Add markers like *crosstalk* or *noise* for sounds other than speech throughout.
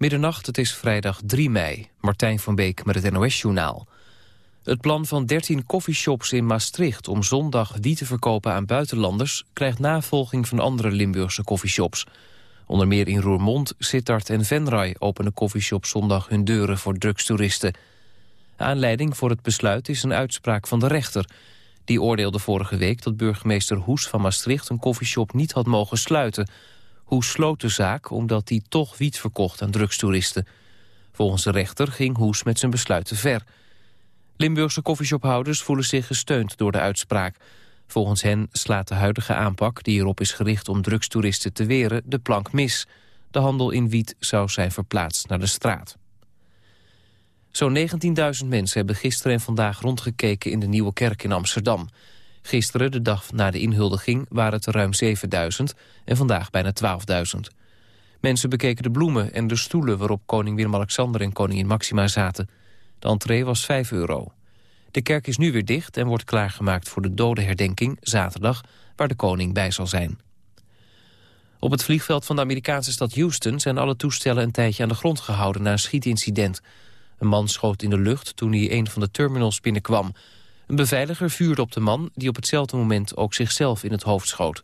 Middernacht, het is vrijdag 3 mei. Martijn van Beek met het NOS-journaal. Het plan van 13 koffieshops in Maastricht om zondag wiet te verkopen aan buitenlanders... krijgt navolging van andere Limburgse koffieshops. Onder meer in Roermond, Sittard en Venray openen koffieshops zondag hun deuren voor drugstoeristen. Aanleiding voor het besluit is een uitspraak van de rechter. Die oordeelde vorige week dat burgemeester Hoes van Maastricht een koffieshop niet had mogen sluiten Hoes sloot de zaak omdat hij toch wiet verkocht aan drugstoeristen. Volgens de rechter ging Hoes met zijn besluit te ver. Limburgse koffieshophouders voelen zich gesteund door de uitspraak. Volgens hen slaat de huidige aanpak, die erop is gericht om drugstoeristen te weren, de plank mis. De handel in wiet zou zijn verplaatst naar de straat. Zo'n 19.000 mensen hebben gisteren en vandaag rondgekeken in de Nieuwe Kerk in Amsterdam. Gisteren, de dag na de inhuldiging, waren het ruim 7000 en vandaag bijna 12.000. Mensen bekeken de bloemen en de stoelen waarop koning Willem-Alexander en koningin Maxima zaten. De entree was 5 euro. De kerk is nu weer dicht en wordt klaargemaakt voor de dodenherdenking zaterdag, waar de koning bij zal zijn. Op het vliegveld van de Amerikaanse stad Houston zijn alle toestellen een tijdje aan de grond gehouden na een schietincident. Een man schoot in de lucht toen hij een van de terminals binnenkwam. Een beveiliger vuurde op de man die op hetzelfde moment ook zichzelf in het hoofd schoot.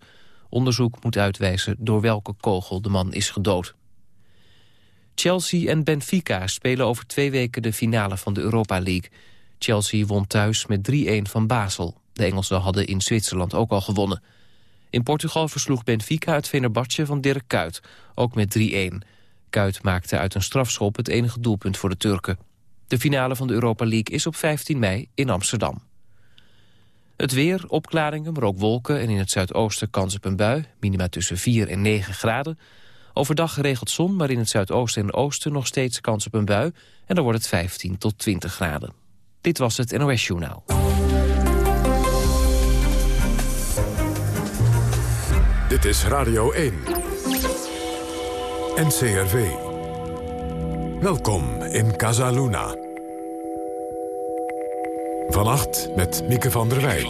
Onderzoek moet uitwijzen door welke kogel de man is gedood. Chelsea en Benfica spelen over twee weken de finale van de Europa League. Chelsea won thuis met 3-1 van Basel. De Engelsen hadden in Zwitserland ook al gewonnen. In Portugal versloeg Benfica het Venerbatje van Dirk Kuyt, ook met 3-1. Kuyt maakte uit een strafschop het enige doelpunt voor de Turken. De finale van de Europa League is op 15 mei in Amsterdam. Het weer, opklaringen, maar ook wolken en in het zuidoosten kans op een bui. Minima tussen 4 en 9 graden. Overdag geregeld zon, maar in het zuidoosten en oosten nog steeds kans op een bui. En dan wordt het 15 tot 20 graden. Dit was het NOS Journaal. Dit is Radio 1. NCRV. Welkom in Casaluna. Vannacht met Mieke van der Wij.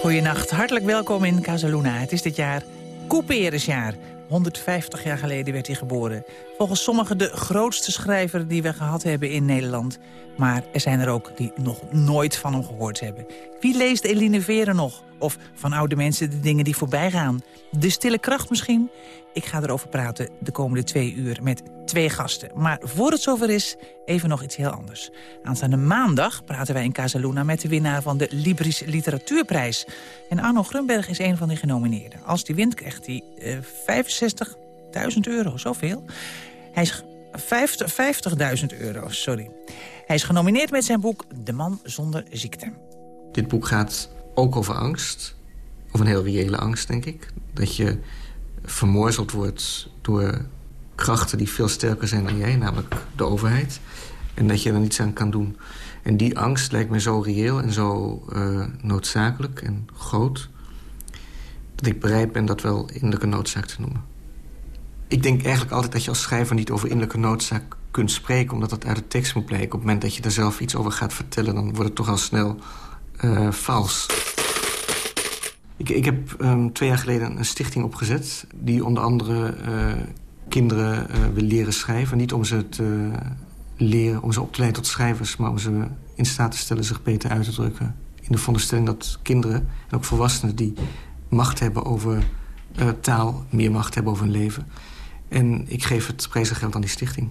Goedenacht, hartelijk welkom in Casaluna. Het is dit jaar Couperusjaar. 150 jaar geleden werd hij geboren. Volgens sommigen de grootste schrijver die we gehad hebben in Nederland. Maar er zijn er ook die nog nooit van hem gehoord hebben. Wie leest Eline Veren nog? Of van oude mensen de dingen die voorbij gaan? De stille kracht misschien? Ik ga erover praten de komende twee uur met twee gasten. Maar voor het zover is, even nog iets heel anders. Aanstaande maandag praten wij in Casaluna met de winnaar van de Libris Literatuurprijs. En Arno Grunberg is een van die genomineerden. Als die wint krijgt hij uh, 65.000 euro, zoveel. Hij is 50.000 euro, sorry. Hij is genomineerd met zijn boek De Man Zonder Ziekte. Dit boek gaat ook over angst. Over een heel reële angst, denk ik. Dat je vermorzeld wordt door krachten die veel sterker zijn dan jij, namelijk de overheid. En dat je er niets aan kan doen. En die angst lijkt me zo reëel en zo uh, noodzakelijk en groot... dat ik bereid ben dat wel innerlijke noodzaak te noemen. Ik denk eigenlijk altijd dat je als schrijver niet over innerlijke noodzaak kunt spreken... omdat dat uit de tekst moet blijken. Op het moment dat je er zelf iets over gaat vertellen... dan wordt het toch al snel uh, vals. Ik, ik heb um, twee jaar geleden een stichting opgezet... die onder andere uh, kinderen uh, wil leren schrijven. Niet om ze te leren, om ze op te leiden tot schrijvers... maar om ze in staat te stellen zich beter uit te drukken. In de veronderstelling dat kinderen en ook volwassenen... die macht hebben over taal, meer macht hebben over hun leven. En ik geef het prijzengeld aan die stichting.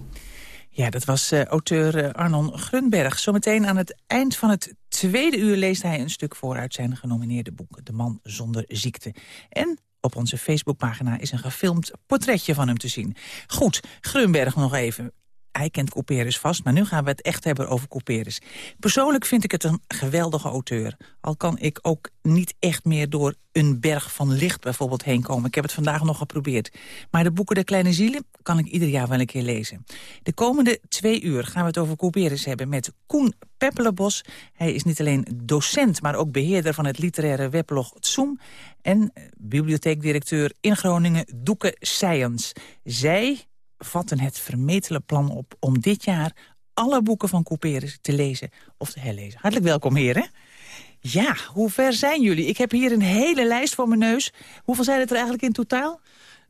Ja, dat was uh, auteur uh, Arnon Grunberg. Zometeen aan het eind van het tweede uur leest hij een stuk voor uit zijn genomineerde boek... De Man Zonder Ziekte. En op onze Facebookpagina is een gefilmd portretje van hem te zien. Goed, Grunberg nog even hij kent Couperus vast, maar nu gaan we het echt hebben over Couperus. Persoonlijk vind ik het een geweldige auteur. Al kan ik ook niet echt meer door een berg van licht bijvoorbeeld heen komen. Ik heb het vandaag nog geprobeerd. Maar de boeken De Kleine Zielen kan ik ieder jaar wel een keer lezen. De komende twee uur gaan we het over Couperus hebben met Koen Peppelenbos. Hij is niet alleen docent, maar ook beheerder van het literaire weblog Zoom... en bibliotheekdirecteur in Groningen Doeke Science. Zij vatten het vermetele plan op om dit jaar alle boeken van Couperus te lezen of te herlezen. Hartelijk welkom, heren. Ja, hoe ver zijn jullie? Ik heb hier een hele lijst voor mijn neus. Hoeveel zijn het er eigenlijk in totaal?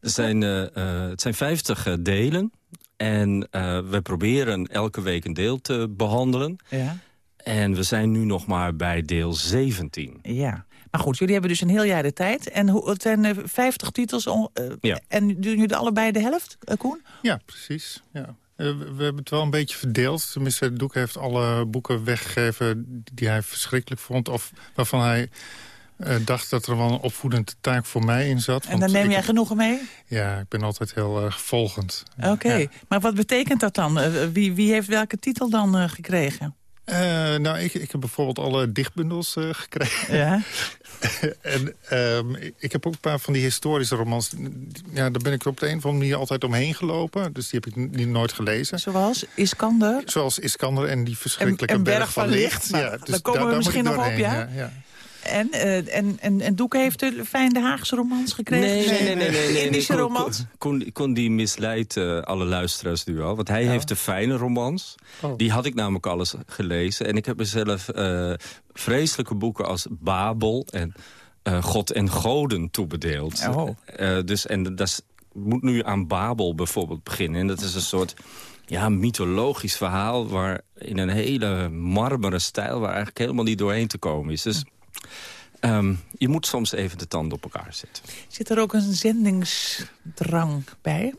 Het zijn, het zijn 50 delen. En we proberen elke week een deel te behandelen. Ja. En we zijn nu nog maar bij deel 17. Ja. Maar goed, jullie hebben dus een heel jaar de tijd. En hoe, het zijn uh, 50 titels. Uh, ja. En doen jullie allebei de helft, uh, Koen? Ja, precies. Ja. we hebben het wel een beetje verdeeld. Tenminste, Doek heeft alle boeken weggegeven die hij verschrikkelijk vond. Of waarvan hij uh, dacht dat er wel een opvoedende taak voor mij in zat. En dan neem jij genoegen mee? Ja, ik ben altijd heel uh, volgend. Oké, maar wat betekent dat dan? Uh, wie, wie heeft welke titel dan gekregen? Nou, ik, ik heb bijvoorbeeld alle dichtbundels gekregen. Ja? *laughs* en um, ik heb ook een paar van die historische romans. Ja, daar ben ik op de een of andere manier altijd omheen gelopen. Dus die heb ik niet nooit gelezen. Zoals Iskander? Zoals Iskander en die verschrikkelijke en, en berg, berg, van Licht. Nou, ja, dus daar komen we misschien nog op, ja? ja, ja. En, uh, en, en, en Doeke heeft de fijne Haagse romans gekregen? Nee, nee, nee. nee, nee, nee Indische nee, romans? Kon, kon, die misleidt uh, alle luisteraars nu al. Want hij ja. heeft de fijne romans. Oh. Die had ik namelijk alles gelezen. En ik heb mezelf uh, vreselijke boeken als Babel en God en Goden toebedeeld. Oh. dus, en dat moet nu aan Babel bijvoorbeeld beginnen. En dat is een soort ja, mythologisch verhaal... waar in een hele marmeren stijl... waar eigenlijk helemaal niet doorheen te komen is. Dus Um, je moet soms even de tanden op elkaar zetten. Zit er ook een zendingsdrang bij?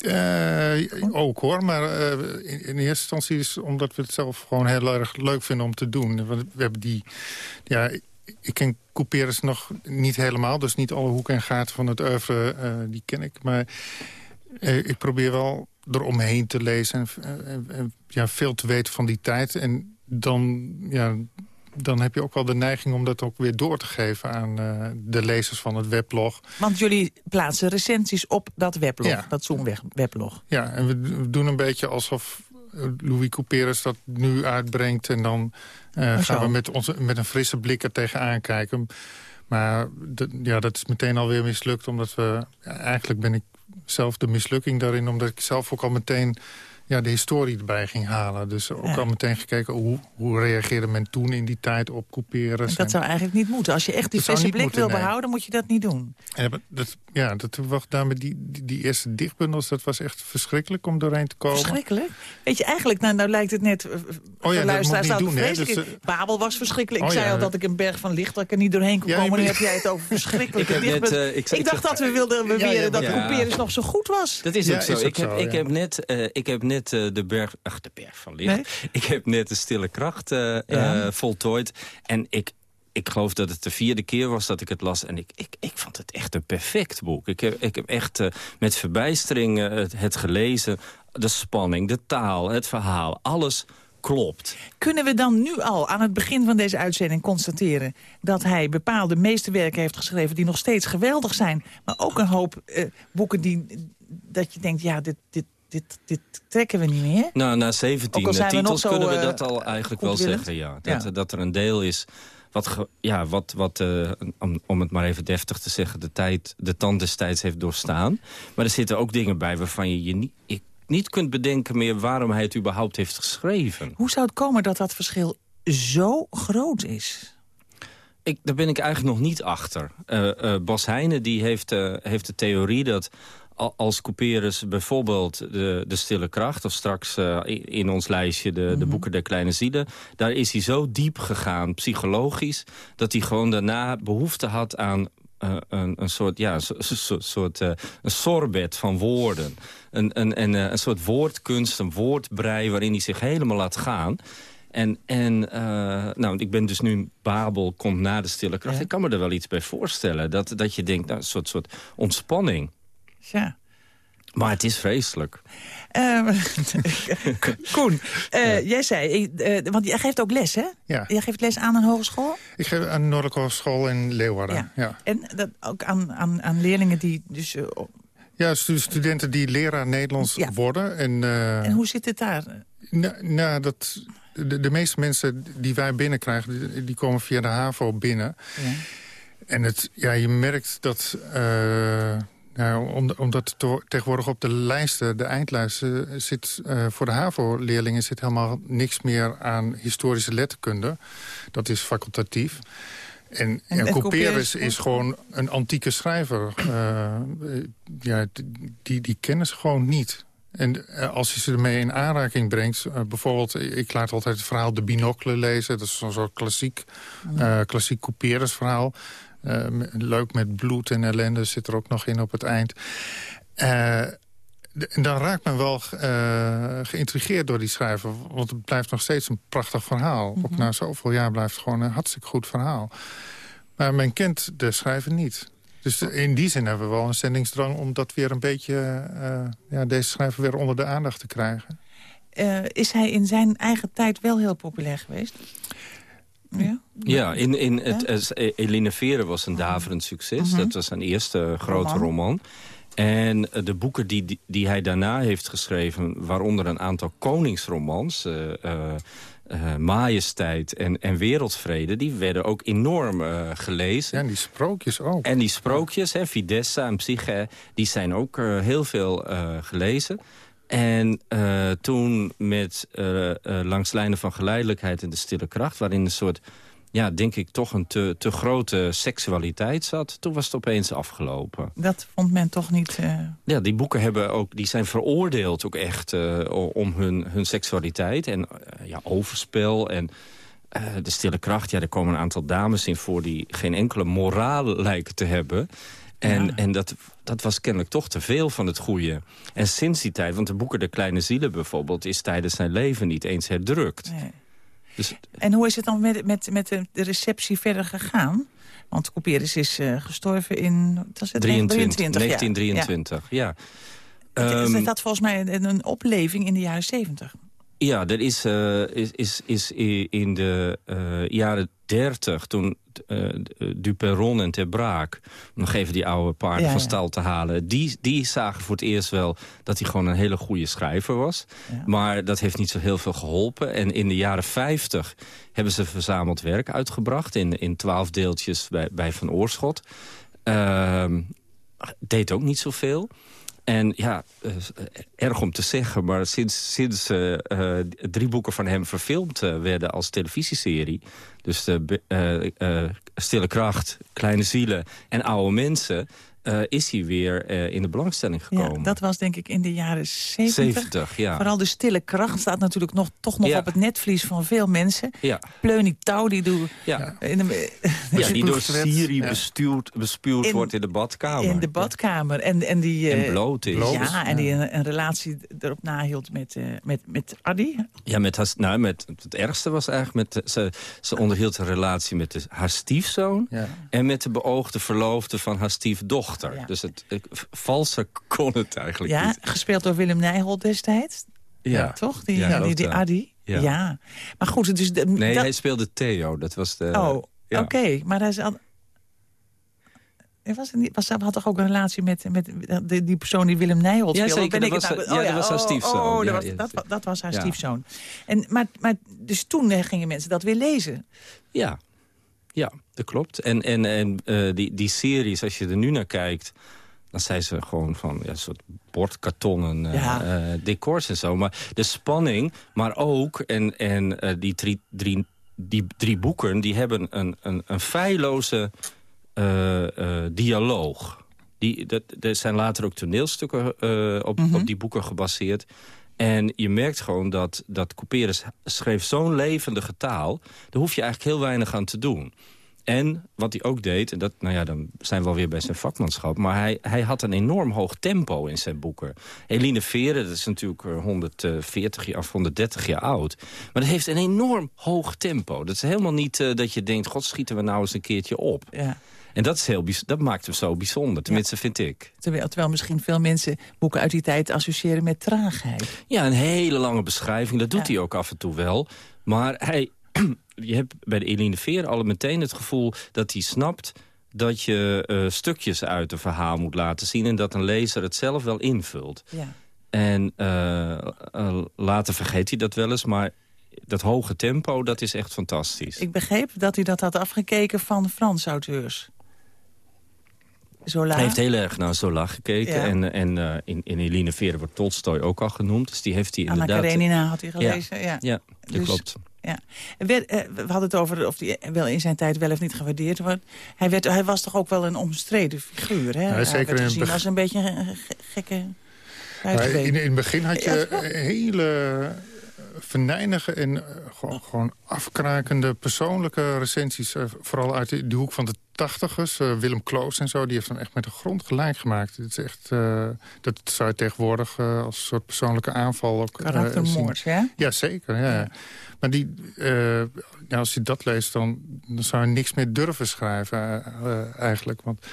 Uh, ook hoor, maar uh, in, in, eerste instantie is omdat we het zelf gewoon heel erg leuk vinden om te doen. Want we hebben die, ja, ik ken Couperus nog niet helemaal, dus niet alle hoeken en gaten van het oeuvre, uh, die ken ik. Maar ik probeer wel eromheen te lezen en, en, ja, veel te weten van die tijd. En dan, ja, dan heb je ook wel de neiging om dat ook weer door te geven aan uh, de lezers van het weblog. Want jullie plaatsen recensies op dat weblog, ja. dat Zoom-weblog. Ja, en we doen een beetje alsof Louis Couperus dat nu uitbrengt... en dan uh, gaan we met, onze, met een frisse blik er tegenaan kijken. Maar ja, dat is meteen alweer mislukt, omdat we... eigenlijk ben ik zelf de mislukking daarin, omdat ik zelf ook al meteen ja, de historie erbij ging halen. Dus ook al meteen gekeken hoe, hoe reageerde men toen in die tijd op couperus. Dat zou eigenlijk niet moeten. Als je echt die frisse blik wil behouden, moet je dat niet doen. Ja, dat, ja, dat wacht daar met die, die, die, eerste dichtbundels, dat was echt verschrikkelijk om doorheen te komen. Verschrikkelijk? Weet je, eigenlijk, nou, nou lijkt het net... Oh ja, dat moet niet doen, hè? Dus, uh, Babel was verschrikkelijk. Ik oh, zei ja, al dat ik een berg van licht, dat ik er niet doorheen kon komen. Dan heb jij het over *laughs* verschrikkelijke ik, net, uh, ik, ik, dacht dat we wilden beweren dat couperus nog zo goed was. Dat is ook zo. ik, heb, ik, heb net, ik heb net de berg... Ach, de berg van licht. Ik heb net de stille kracht voltooid. En ik, ik geloof dat het de vierde keer was dat ik het las. En ik, ik, ik vond het echt een perfect boek. Ik heb, ik heb echt uh, met verbijstering uh, het, het, gelezen. De spanning, de taal, het verhaal. Alles klopt. Kunnen we dan nu al aan het begin van deze uitzending constateren... dat hij bepaalde meesterwerken heeft geschreven die nog steeds geweldig zijn... maar ook een hoop uh, boeken die, dat je denkt... ja, dit, dit, dit, dit trekken we niet meer? Nou, na 17 titels zo, kunnen we dat al eigenlijk wel zeggen, ja. Dat, ja. dat er een deel is wat, ja, wat, wat uh, om, om, het maar even deftig te zeggen... de, tijd, de tand destijds heeft doorstaan. Maar er zitten ook dingen bij waarvan je je niet, ik, niet kunt bedenken meer... waarom hij het überhaupt heeft geschreven. Hoe zou het komen dat dat verschil zo groot is? Ik, daar ben ik eigenlijk nog niet achter. Uh, uh, Bas Heijnen die heeft, heeft de theorie dat als Couperus bijvoorbeeld de, de Stille Kracht... of straks uh, in ons lijstje de, de mhm. Boeken der Kleine Zielen... daar is hij zo diep gegaan, psychologisch... dat hij gewoon daarna behoefte had aan uh, een, een, soort, ja, een soort uh, een sorbet van woorden. Een, een, een, een soort woordkunst, een woordbrei... waarin hij zich helemaal laat gaan... En, en uh, nou, ik ben dus nu Babel, komt na de stille kracht. Ja. Ik kan me er wel iets bij voorstellen. Dat, dat je denkt, nou, een soort, soort ontspanning. Ja. Maar het is vreselijk. Uh, *laughs* Koen, uh, jij zei, uh, want jij geeft ook les, hè? Ja. Jij geeft les aan een hogeschool? Ik geef aan een Noordelijke Hogeschool in Leeuwarden, ja. ja. En dat ook aan, aan, aan leerlingen die dus... ja, studenten die leraar Nederlands ja. worden. En, en hoe zit het daar? Nou, nou dat, de, de, meeste mensen die wij binnenkrijgen, die, die komen via de HAVO binnen. Ja. En het, ja, je merkt dat nou, omdat tegenwoordig op de lijsten, de eindlijsten... zit uh, voor de HAVO-leerlingen zit helemaal niks meer aan historische letterkunde. Dat is facultatief. En, En- en, Couperus is gewoon een antieke schrijver. Eh, ja, die, die kennen ze gewoon niet. En eh, als je ze ermee in aanraking brengt... eh, bijvoorbeeld, ik laat altijd het verhaal De Binocle lezen. Dat is zo'n soort klassiek, eh klassiek Couperus verhaal. Leuk met bloed en ellende zit er ook nog in op het eind. Eh, de- en dan raakt men wel eh, geïntrigeerd door die schrijver. Want het blijft nog steeds een prachtig verhaal. Ook na zoveel jaar blijft het gewoon een hartstikke goed verhaal. Maar men kent de schrijver niet. Dus in die zin hebben we wel een zendingsdrang... om dat weer een beetje, eh, ja, deze schrijver weer onder de aandacht te krijgen. Eh, is hij in zijn eigen tijd wel heel populair geweest? Ja? Ja, in, in het, eh, Eline Vere was een daverend succes. Dat was zijn eerste grote Roman. roman. En eh, de boeken die, die, hij daarna heeft geschreven... waaronder een aantal koningsromans... eh, Majesteit en, en Wereldvrede... die werden ook enorm gelezen. Ja, en die sprookjes ook. En die sprookjes, hè, Fidessa en Psyche, die zijn ook heel veel gelezen. En toen met Langs lijnen van geleidelijkheid en de stille kracht... waarin een soort, ja, denk ik, toch een te, te grote seksualiteit zat... toen was het opeens afgelopen. Dat vond men toch niet... eh, Ja, die boeken hebben ook, die zijn veroordeeld ook echt eh, om hun, hun seksualiteit. En eh, ja, overspel en de stille kracht. Ja, er komen een aantal dames in voor die geen enkele moraal lijken te hebben. En, Ja. en dat, dat was kennelijk toch te veel van het goede. En sinds die tijd, want de boeken De Kleine Zielen bijvoorbeeld... is tijdens zijn leven niet eens herdrukt. nee. Dus En hoe is het dan met, met, met de receptie verder gegaan? Want Couperus is eh, gestorven in was het, 23, 23 ja. 1923, ja. Ja. Ehm, het had volgens mij een, een opleving in de jaren 70. Ja, er is, eh, is, is, is in de eh, jaren dertig, toen eh Duperron en Ter Braak... om nog even die oude paarden Ja, van ja. stal te halen... Die, die zagen voor het eerst wel dat hij gewoon een hele goede schrijver was. Ja. Maar dat heeft niet zo heel veel geholpen. En in de jaren 50 hebben ze verzameld werk uitgebracht... in, in twaalf deeltjes bij, bij Van Oorschot. Ehm, deed ook niet zoveel. En ja, eh, erg om te zeggen, maar sinds, sinds eh, eh, drie boeken van hem verfilmd eh, werden als televisieserie... dus eh, eh, Stille Kracht, Kleine Zielen en Oude Mensen... eh, is hij weer eh, in de belangstelling Ja, gekomen. dat was denk ik in de jaren 70. 70, ja. Vooral de stille kracht staat natuurlijk nog, toch nog Ja. op het netvlies van veel mensen. ja, Pleunie Touw, die doet... ja. In de, ja, die door. Siri Ja. bestuurd, bespuwd In- wordt in de badkamer. in de badkamer. En, en die... En eh, bloot is. bloot. Ja, en die een, een relatie erop nahield met, eh met, met Addy. Ja, met haar, nou, met, het ergste was eigenlijk... Met, ze, ze onderhield een relatie met de, haar stiefzoon... Ja. en met de beoogde verloofde van haar stiefdochter. Ja. Dus het, ik- valser kon het eigenlijk Ja, niet. gespeeld door Willem Nijholt destijds. Ja. toch? Die, Ja, die, die het, Addy. Ja. Ja. Maar goed, dus... De, Nee, dat- hij speelde Theo. Dat was de... oh, ja. oké. Maar hij is al... Was, niet, was, had toch ook een relatie met, met die, die persoon die Willem Nijholt Ja, speelde? zeker, Ben dat ik was- nou- ja, dat was haar oh, stiefzoon. Oh, dat, Ja, was, ja, dat, ja. dat was haar Ja. stiefzoon. En, maar, maar, dus toen eh, gingen mensen dat weer lezen. Ja, ja dat klopt. En, en, en eh, die, die series, als je er nu naar kijkt... dan zijn ze gewoon van ja, een soort bordkartonnen Ja. eh, decors en zo. Maar de spanning, maar ook... en, en die, drie, drie, die drie boeken, die hebben een, een, een feilloze dialoog. Die, dat, er zijn later ook toneelstukken op, op die boeken gebaseerd. En je merkt gewoon dat, dat Couperus schreef zo'n levendige taal... daar hoef je eigenlijk heel weinig aan te doen. En wat hij ook deed, en dat, nou ja, dan zijn we alweer bij zijn vakmanschap... maar hij, hij had een enorm hoog tempo in zijn boeken. Eline Vere, dat is natuurlijk eh, 140 jaar of 130 jaar oud... maar dat heeft een enorm hoog tempo. Dat is helemaal niet eh, dat je denkt... god, schieten we nou eens een keertje op. Ja. En dat, is heel, dat maakt hem zo bijzonder, tenminste vind ik. Terwijl, terwijl misschien veel mensen boeken uit die tijd associëren met traagheid. Ja, een hele lange beschrijving. Dat doet Ja. hij ook af en toe wel. Maar hij, je hebt bij de Eline Veer al meteen het gevoel dat hij snapt dat je eh, stukjes uit een verhaal moet laten zien... en dat een lezer het zelf wel invult. Ja. En eh, eh, later vergeet hij dat wel eens, maar dat hoge tempo, dat is echt fantastisch. Ik begreep dat hij dat had afgekeken van Frans auteurs. Zola. Hij heeft heel erg naar Zola gekeken. Ja. En, en in, in Eline Veer wordt Tolstoy ook al genoemd. Dus die heeft hij Anna inderdaad... Karenina had hij gelezen. Ja. Ja, dat Dus- klopt. Ja. Werd, eh, we hadden het over of hij wel in zijn tijd wel of niet gewaardeerd wordt. Hij, werd, hij was toch ook wel een omstreden figuur, hè? Ja, hij zeker werd gezien als een beetje een ge- gekke... In, in het begin had je Ja. hele venijnige en eh, gewoon, gewoon afkrakende persoonlijke recensies. eh, vooral uit de, de hoek van de tachtigers. Willem Kloos en zo, die heeft hem echt met de grond gelijk gemaakt. Het is echt, eh, dat zou je tegenwoordig als een soort persoonlijke aanval ook zien. Karaktermoord, ja? Ja, zeker. Ja. Maar die, eh, ja, als je dat leest, dan, dan zou je niks meer durven schrijven eh, eh, eigenlijk. Want,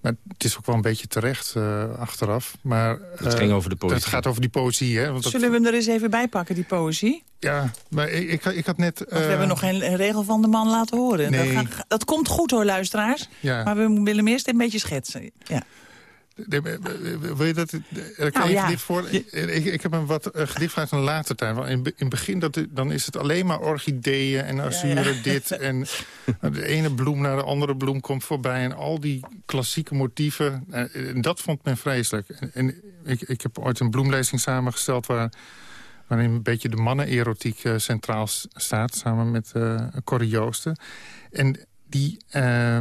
maar het is ook wel een beetje terecht eh, achteraf. Maar, Het ging over de poëzie. Het gaat over die poëzie, hè? Want dat- Zullen we hem er eens even bij pakken, die poëzie? Ja, maar ik, ik, ik had net... Want we hebben nog geen een regel van de man laten horen. Nee. Dat, gaat- dat komt goed hoor, luisteraars. Ja. Maar we willen hem eerst een beetje schetsen. Ja. Eh, Wil je dat? Ik kan Nou, ja. gedicht voor. Ik, ik heb een wat eh, gedicht uit een later tijd. Want in, in het begin dat, dan is het alleen maar orchideeën en azuren *laughs* dit. En de ene bloem naar de andere bloem komt voorbij. En al die klassieke motieven. eh, En dat vond men vreselijk. En, en ik, ik heb ooit een bloemlezing samengesteld... waar waarin een beetje de mannenerotiek eh, centraal staat... samen met eh Corrie Joosten. En die... eh,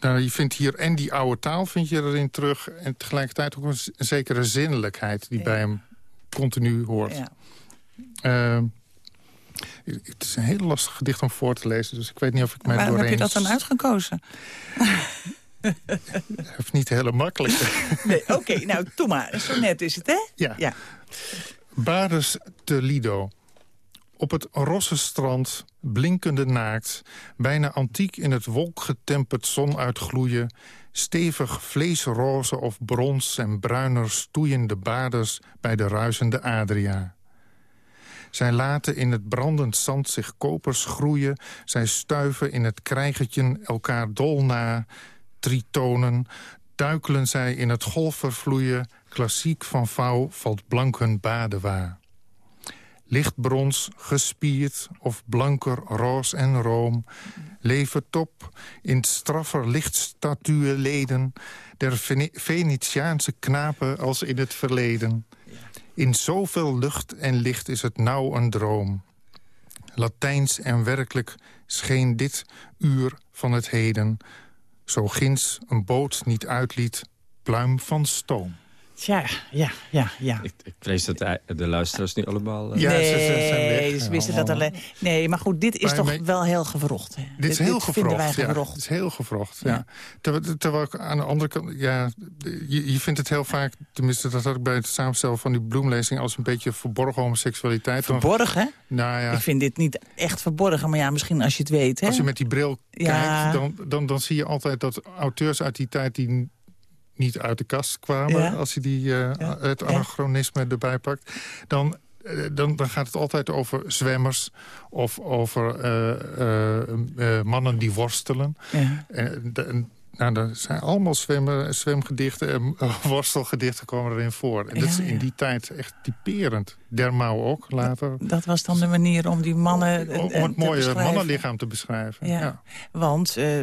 nou, je vindt hier en die oude taal vind je erin terug... en tegelijkertijd ook een, zekere zinnelijkheid die Ja. bij hem continu hoort. Ja. Ehm, het is een heel lastig gedicht om voor te lezen... dus ik weet niet of ik mij Waarom heb doorheen... je dat dan uitgekozen? *laughs* Is niet heel makkelijk. Nee, Oké, nou, doe maar. Zo net is het, hè? ja. Ja. Bares te Lido. Op het rosse strand, blinkende naakt... bijna antiek in het wolkgetemperd zonuitgloeien... stevig vleesroze of brons en bruiner stoeiende baders... bij de ruisende Adria. Zij laten in het brandend zand zich kopers groeien. Zij stuiven in het krijgertje elkaar dol na. Tritonen, duikelen zij in het golvervloeien. Klassiek van vouw valt blank hun baden waar. Lichtbrons, gespierd of blanker roos en room. Leven top in straffer lichtstatue leden... der Vene- Venetiaanse knapen als in het verleden. In zoveel lucht en licht is het nauw een droom. Latijns en werkelijk scheen dit uur van het heden... zo ginds een boot niet uitliet, pluim van stoom. Tja, ja, ja, ja. Ik, ik vrees dat de, de luisteraars nu allemaal... eh, Ja, nee, ze- ze zijn weg. ze Ja, wisten dat alleen. Nee, maar goed, dit is Maar toch mee- wel heel gewrocht. Hè? Dit is heel vinden wij gevrocht. Ja, gewrocht. het is heel gevrocht, ja. Ja. Terwijl, terwijl ik aan de andere kant... Ja, je, je vindt het heel vaak... Tenminste, dat had ik bij het samenstellen van die bloemlezing... als een beetje verborgen homoseksualiteit. Verborgen? nou ja, Ik vind dit niet echt verborgen, maar ja, misschien als je het weet. Hè? als je met die bril Ja. kijkt... Dan, dan, dan zie je altijd dat auteurs uit die tijd... die niet uit de kast kwamen... Ja. als je die, eh, Ja. het anachronisme erbij pakt... dan... eh, Dan, dan gaat het altijd over zwemmers of over eh, mannen die worstelen. Ja. En, nou, er zijn allemaal zwemmen, zwemgedichten en eh, *laughs* worstelgedichten komen erin voor. En dat is in die tijd echt typerend. Dermau ook, later. Dat was dan de manier om die mannen eh, om eh, het te mooie mannenlichaam te beschrijven. Ja. Ja. Want, eh,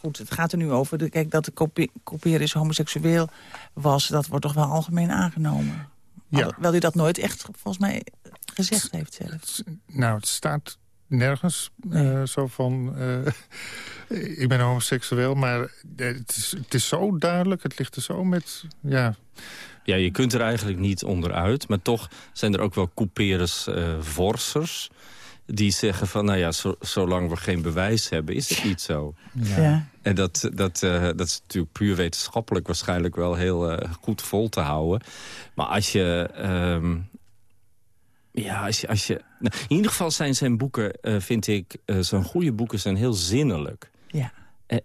goed, het gaat er nu over. De, kijk, dat de kopie- is homoseksueel was, dat wordt toch wel algemeen aangenomen. Ja. Alhoewel hij dat nooit echt, volgens mij, gezegd heeft zelf. Nou, het staat nergens eh, zo van... eh, *laughs* ik ben homoseksueel, maar het is, het is zo duidelijk. Het ligt er zo met... Ja, Ja, je kunt er eigenlijk niet onderuit. Maar toch zijn er ook wel couperus eh vorsers... die zeggen van, nou ja, zo- zolang we geen bewijs hebben... is het niet zo. Ja. En dat, dat, eh, dat is natuurlijk puur wetenschappelijk waarschijnlijk wel heel goed vol te houden. Maar als je... ehm, ja, als je... Als je nou, in ieder geval zijn zijn boeken, eh, vind ik... eh, zijn goede boeken zijn heel zinnelijk. ja.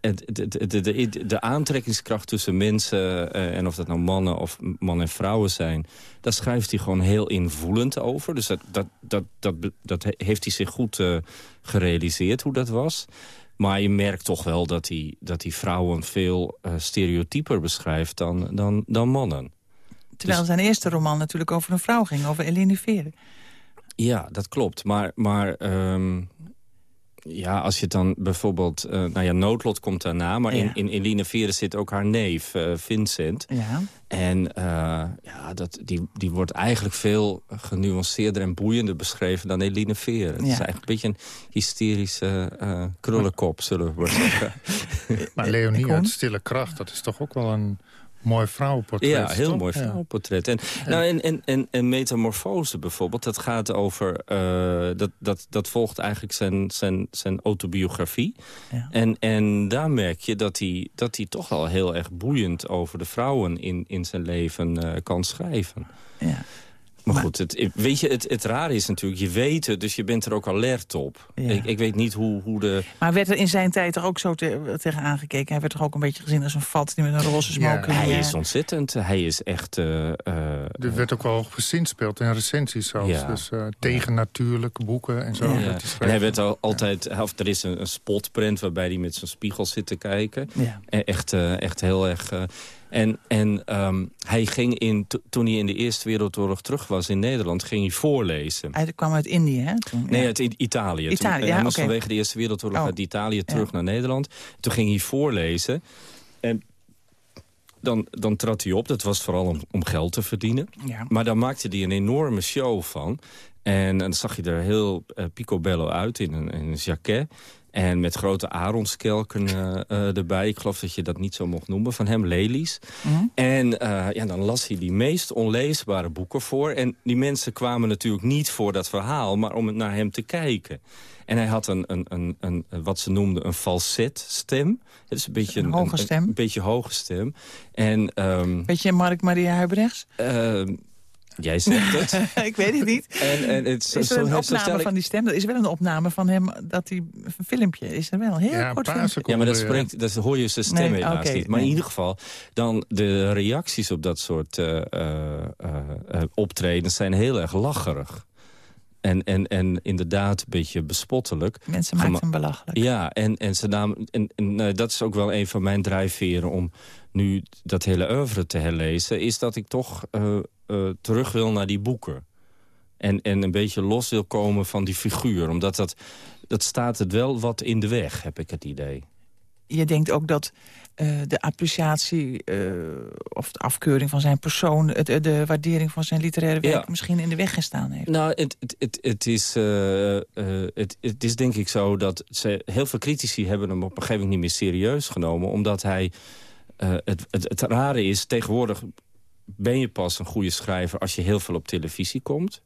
En De, de, de, aantrekkingskracht tussen mensen... eh, en of dat nou mannen of man en vrouwen zijn... daar schrijft hij gewoon heel invoelend over. Dus dat, dat, dat, dat, dat heeft hij zich goed eh, gerealiseerd hoe dat was. Maar je merkt toch wel dat hij, dat hij vrouwen veel eh, stereotyper beschrijft dan, dan, dan mannen. Terwijl Dus- zijn eerste roman natuurlijk over een vrouw ging, over Eline Vere. Ja, dat klopt. Maar, maar ehm, ja, als je dan bijvoorbeeld... Uh, nou ja, Noodlot komt daarna, maar in, in Eline Veren zit ook haar neef, uh, Vincent. Ja. En uh, ja, dat, die, die wordt eigenlijk veel genuanceerder en boeiender beschreven dan Eline Veren. Het is eigenlijk een beetje een hysterische krullenkop, zullen we maar zeggen. *laughs* maar Leonie uit Stille Kracht, dat is toch ook wel een mooi vrouwenportret. Ja, heel mooi vrouwenportret. En, nou, en, en, en, en metamorfose bijvoorbeeld, dat gaat over... Uh, dat, dat, dat volgt eigenlijk zijn, zijn, zijn autobiografie. Ja. En, en daar merk je dat hij, dat hij toch al heel erg boeiend... over de vrouwen in, in zijn leven uh, kan schrijven. Ja. Maar goed, het, weet je, het, het rare is natuurlijk, je weet het, dus je bent er ook alert op. Ik, ik, weet niet hoe, hoe de... Maar werd er in zijn tijd toch ook zo te, tegen aangekeken? Hij werd toch ook een beetje gezien als een vat die met een roze smoke... Ja. Hij is ontzettend, hij is echt... Uh, er werd ook wel gezinspeeld in recensies zelfs. Ja. Dus uh, tegen natuurlijke boeken en zo. Ja. En hij werd al, altijd, of er is een, een spotprint waarbij hij met zijn spiegel zit te kijken. Ja. E-, echt, echt heel erg... En, en um, hij ging in, toen hij in de Eerste Wereldoorlog terug was in Nederland... ging hij voorlezen. Hij kwam uit Indië, hè? Toen, nee, uit Italië. Italië toen, ja, hij moest vanwege de Eerste Wereldoorlog oh. uit Italië terug naar Nederland. Toen ging hij voorlezen. En dan, dan trad hij op. Dat was vooral om, om geld te verdienen. Ja. Maar dan maakte hij een enorme show van. En, dan zag je er heel uh, picobello uit in een, in een jacket. En met grote aronskelken uh, uh, erbij. Ik geloof dat je dat niet zo mocht noemen. Van hem lelies. Mm En uh, ja, dan las hij die meest onleesbare boeken voor. En die mensen kwamen natuurlijk niet voor dat verhaal... maar om naar hem te kijken. En hij had een, een, een, een wat ze noemden een falset stem. Het is een beetje een, hoge stem. Een, beetje hoge stem. En, um, beetje Mark Maria Huibrechts? Uh, Jij zegt het. *laughs* ik weet het niet. En, en het, is er een opname van die stem? Dat is wel een opname van hem, dat hij een filmpje is er wel. Heel ja, kort Ja, maar dat, spreekt, dat hoor je zijn stem nee, helaas okay, niet. Maar nee. in ieder geval, dan de reacties op dat soort uh, uh, uh, optredens zijn heel erg lacherig. En, en, en inderdaad een beetje bespottelijk. Mensen maken hem belachelijk. Ja, en, en, ze namen, en, en nou, dat is ook wel een van mijn drijfveren om nu dat hele oeuvre te herlezen... is dat ik toch uh, uh, terug wil naar die boeken. En, en een beetje los wil komen van die figuur. Omdat dat, dat staat het wel wat in de weg, heb ik het idee. Je denkt ook dat uh, de appreciatie of de afkeuring van zijn persoon... Het, de waardering van zijn literaire werk ja. misschien in de weg gestaan heeft? Nou, het, het, het, het is, het, het is denk ik zo dat ze, heel veel critici hebben hem op een gegeven moment niet meer serieus genomen. Omdat hij... Het, het, het, rare is, tegenwoordig ben je pas een goede schrijver als je heel veel op televisie komt.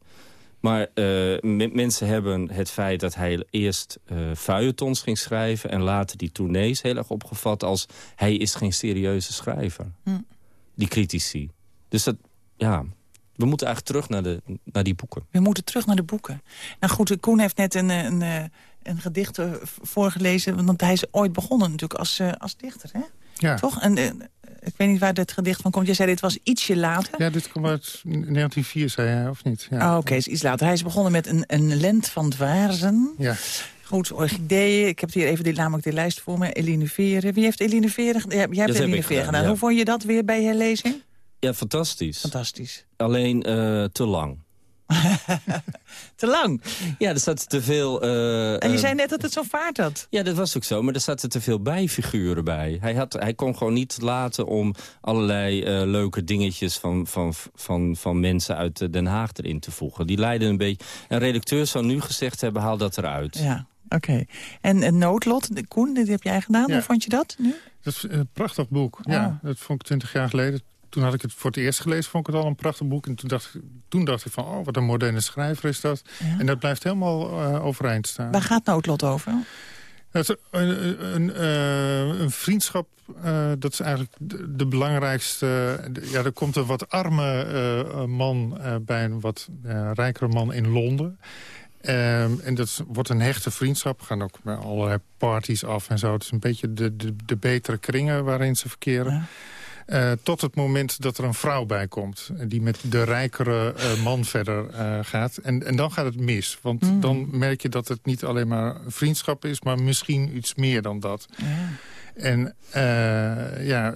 Maar uh, mensen hebben het feit dat hij eerst uh, feuilletons ging schrijven... en later die tournees heel erg opgevat als... hij is geen serieuze schrijver. Hm. Die critici. Dus dat, ja, we moeten eigenlijk terug naar, de, naar die boeken. We moeten terug naar de boeken. Nou goed, Koen heeft net een, een, een gedicht voorgelezen... want hij is ooit begonnen natuurlijk als, als dichter, hè? Ja. Toch? En, ik weet niet waar dit gedicht van komt. Jij zei dit was ietsje later. Ja, dit komt uit 1904, zei hij, of niet? Ja. Oh, Oké, okay, is iets later. Hij is begonnen met een, een lent van dwaarzen. Ja. Goed, orchideeën. Ik heb hier even die, namelijk de lijst voor me. Eline Veren. Wie heeft Eline Veren gedaan? Ja, jij hebt Eline Veren gedaan. Ja. Hoe vond je dat weer bij herlezing? Ja, fantastisch. Fantastisch. Alleen uh, te lang. *laughs* te lang? Ja, er zat te veel... Uh, en je zei net dat het zo vaart had. Ja, dat was ook zo, maar er zaten te veel bijfiguren bij. Hij, had, hij kon gewoon niet laten om allerlei uh, leuke dingetjes... Van, van, van, van mensen uit Den Haag erin te voegen. Die leiden een beetje... Een redacteur zou nu gezegd hebben, haal dat eruit. Ja, oké. Okay. En, en Noodlot, de Koen, dit heb jij gedaan. Ja. Hoe vond je dat nu? Dat is een prachtig boek. Oh. Ja, dat vond ik twintig jaar geleden toen had ik het voor het eerst gelezen, vond ik het al een prachtig boek. En toen dacht, toen dacht ik van, oh, wat een moderne schrijver is dat. Ja. En dat blijft helemaal uh, overeind staan. Waar gaat Noodlot over? Dat een, een, uh, een, vriendschap, uh, dat is eigenlijk de, de belangrijkste... De, ja, er komt een wat arme man bij een wat rijkere man in Londen. Um, en dat wordt een hechte vriendschap. Gaan ook bij allerlei parties af en zo. Het is een beetje de, de, de betere kringen waarin ze verkeren. Ja. Uh, tot het moment dat er een vrouw bij komt. Die met de rijkere uh, man verder uh, gaat. En, en dan gaat het mis. Want Mm. dan merk je dat het niet alleen maar vriendschap is... maar misschien iets meer dan dat. Ja. En ja,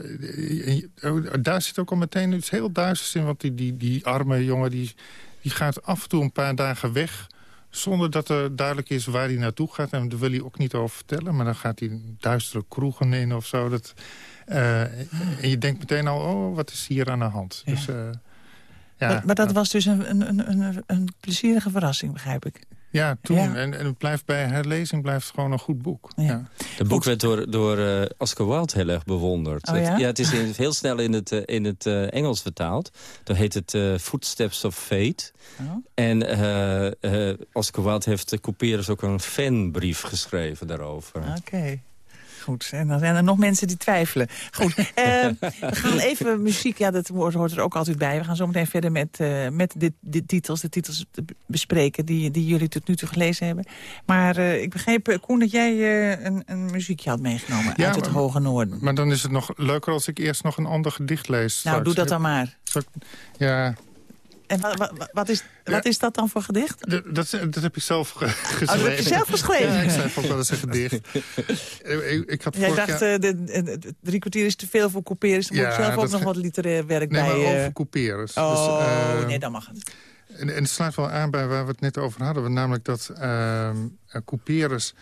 daar zit ook al meteen iets heel duisters in. Want die, die, die arme jongen die, die gaat af en toe een paar dagen weg Zonder dat er duidelijk is waar hij naartoe gaat. En daar wil hij ook niet over vertellen. Maar dan gaat hij duistere kroegen in of zo. Dat, en je denkt meteen al, oh, wat is hier aan de hand? Ja. Dus, ja, maar, maar, dat was dus een, een, een, een plezierige verrassing, begrijp ik. Ja, toen. En, en het blijft bij herlezing blijft gewoon een goed boek. Ja. Het boek werd door, door uh, Oscar Wilde heel erg bewonderd. Oh, ja? Het, het is in, heel snel in het, uh, in het uh, Engels vertaald. Dan heet het Footsteps of Fate. Oh. En Oscar Wilde heeft de couperus ook een fanbrief geschreven daarover. Oké. Okay. Goed, en dan zijn er nog mensen die twijfelen. Goed, uh, *laughs* we gaan even muziek, ja, dat hoort, hoort, er ook altijd bij. We gaan zo meteen verder met, uh, met dit, dit titels, de titels bespreken... die, die jullie tot nu toe gelezen hebben. Maar uh, ik begreep, Koen, dat jij een, een, muziekje had meegenomen ja, uit het Hoge Noorden. Maar dan is het nog leuker als ik eerst nog een ander gedicht lees. Nou, doe dat dan maar. Ja, en wat, wat, is, wat is dat dan voor gedicht? Dat, dat, heb ik zelf geschreven. Oh, dat heb je zelf geschreven? Ja, ik schrijf ook wel eens een gedicht. *laughs* ik, ik had Jij dacht, jaar... de, drie kwartier is te veel voor couperus. Dan moet ik zelf ook nog wat literair werk nee, bij... Nee, maar over couperus. Oh, dus, uh, nee, dan mag het. En, en, het sluit wel aan bij waar we het net over hadden. Namelijk dat uh, couperus...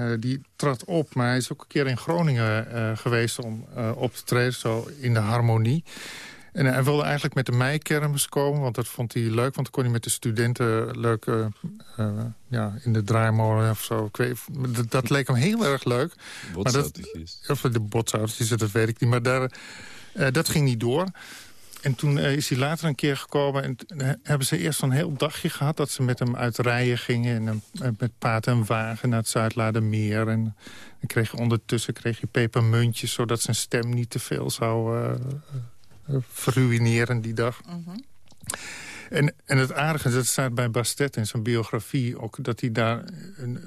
Uh, die trad op, maar hij is ook een keer in Groningen uh, geweest om uh, op te treden, zo in de harmonie. En hij wilde eigenlijk met de meikermis komen, want dat vond hij leuk. Want dan kon hij met de studenten leuk uh, ja, in de draaimolen of zo. Ik weet, dat, dat, leek hem heel erg leuk. Botsautootjes. Of de botsautootjes, dat weet ik niet. Maar daar, uh, dat ging niet door. En toen is hij later een keer gekomen en hebben ze eerst een heel dagje gehad... dat ze met hem uit rijen gingen en met paard en wagen naar het Zuidladermeer. En dan kreeg je ondertussen kreeg je pepermuntjes... zodat zijn stem niet te veel zou verruineren die dag. Mhm. En, en het aardige, dat staat bij Bastet in zijn biografie... ook dat hij daar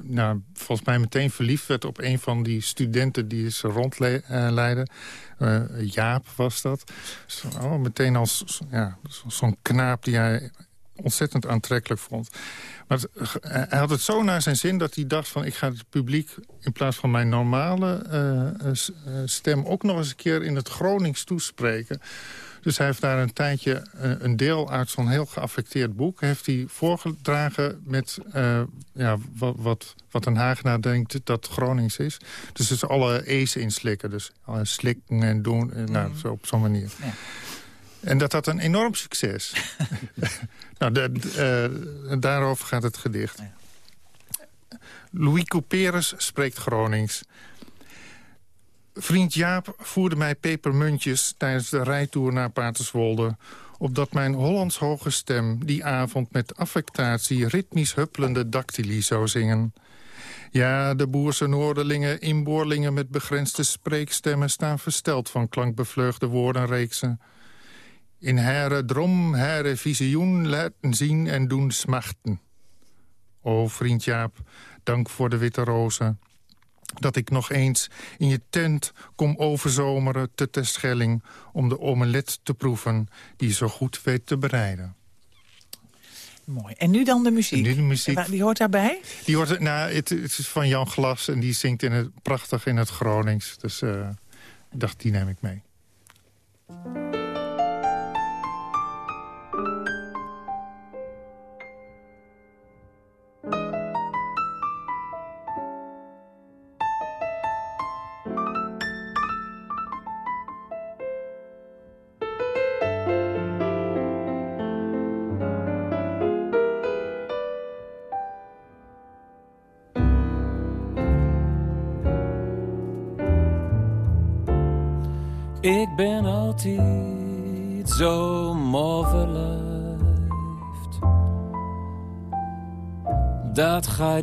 nou, volgens mij meteen verliefd werd... op een van die studenten die ze rondleidden. Uh, Jaap was dat. Zo, oh, meteen als ja, zo'n knaap die hij ontzettend aantrekkelijk vond. Maar hij had het zo naar zijn zin dat hij dacht van... ik ga het publiek in plaats van mijn normale uh, stem... ook nog eens een keer in het Gronings toespreken. Dus hij heeft daar een tijdje een deel uit zo'n heel geaffecteerd boek... heeft hij voorgedragen met uh, ja, wat, wat, wat een Hagenaar denkt dat Gronings is. Dus het is alle e's inslikken. Dus slikken en doen, nou, mm. zo op zo'n manier. Ja. En dat had een enorm succes. *laughs* nou, de, uh, daarover gaat het gedicht. Ja. Louis Couperus spreekt Gronings. Vriend Jaap voerde mij pepermuntjes tijdens de rijtour naar Paterswolde... opdat mijn Hollands hoge stem die avond met affectatie... ritmisch huppelende dactyli zou zingen. Ja, de boerse Noorderlingen, inboorlingen met begrensde spreekstemmen... staan versteld van klankbevleugde woordenreeksen. In hare drom, hare visioen laten zien en doen smachten. O, vriend Jaap, dank voor de witte rozen. Dat ik nog eens in je tent kom overzomeren te Terschelling... om de omelet te proeven die je zo goed weet te bereiden. Mooi. En nu dan de muziek. nu de muziek. Die hoort daarbij? Die hoort, nou, het, het, is van Jan Glas en die zingt in het, prachtig in het Gronings. Dus uh, ik dacht, die neem ik mee.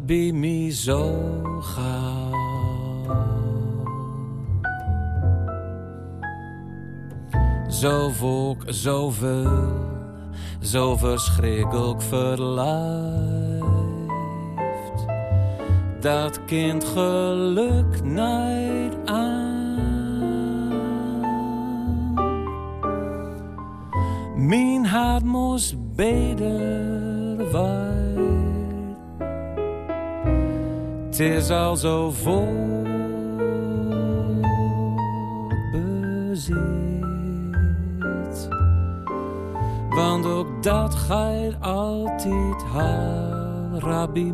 Bij mij zo gauw. Zo volk, zoveel, zo verschrikkelijk verliefd. Dat kind geluk niet aan. Mijn hart moest beter wijd. Is al zo vol bezit. Want ook dat gaat altijd halen Rabbi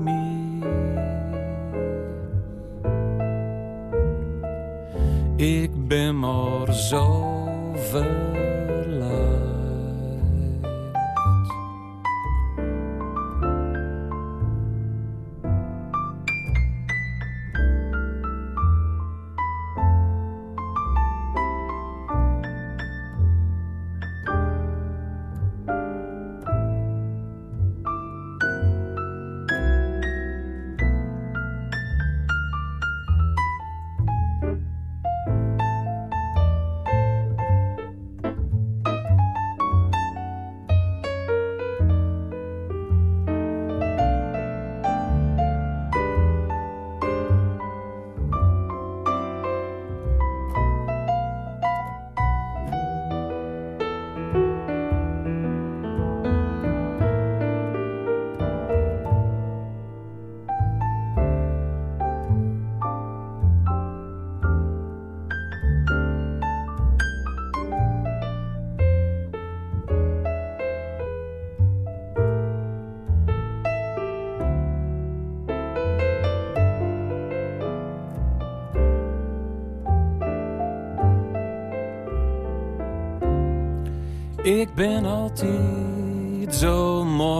Ik ben altijd zo mooi.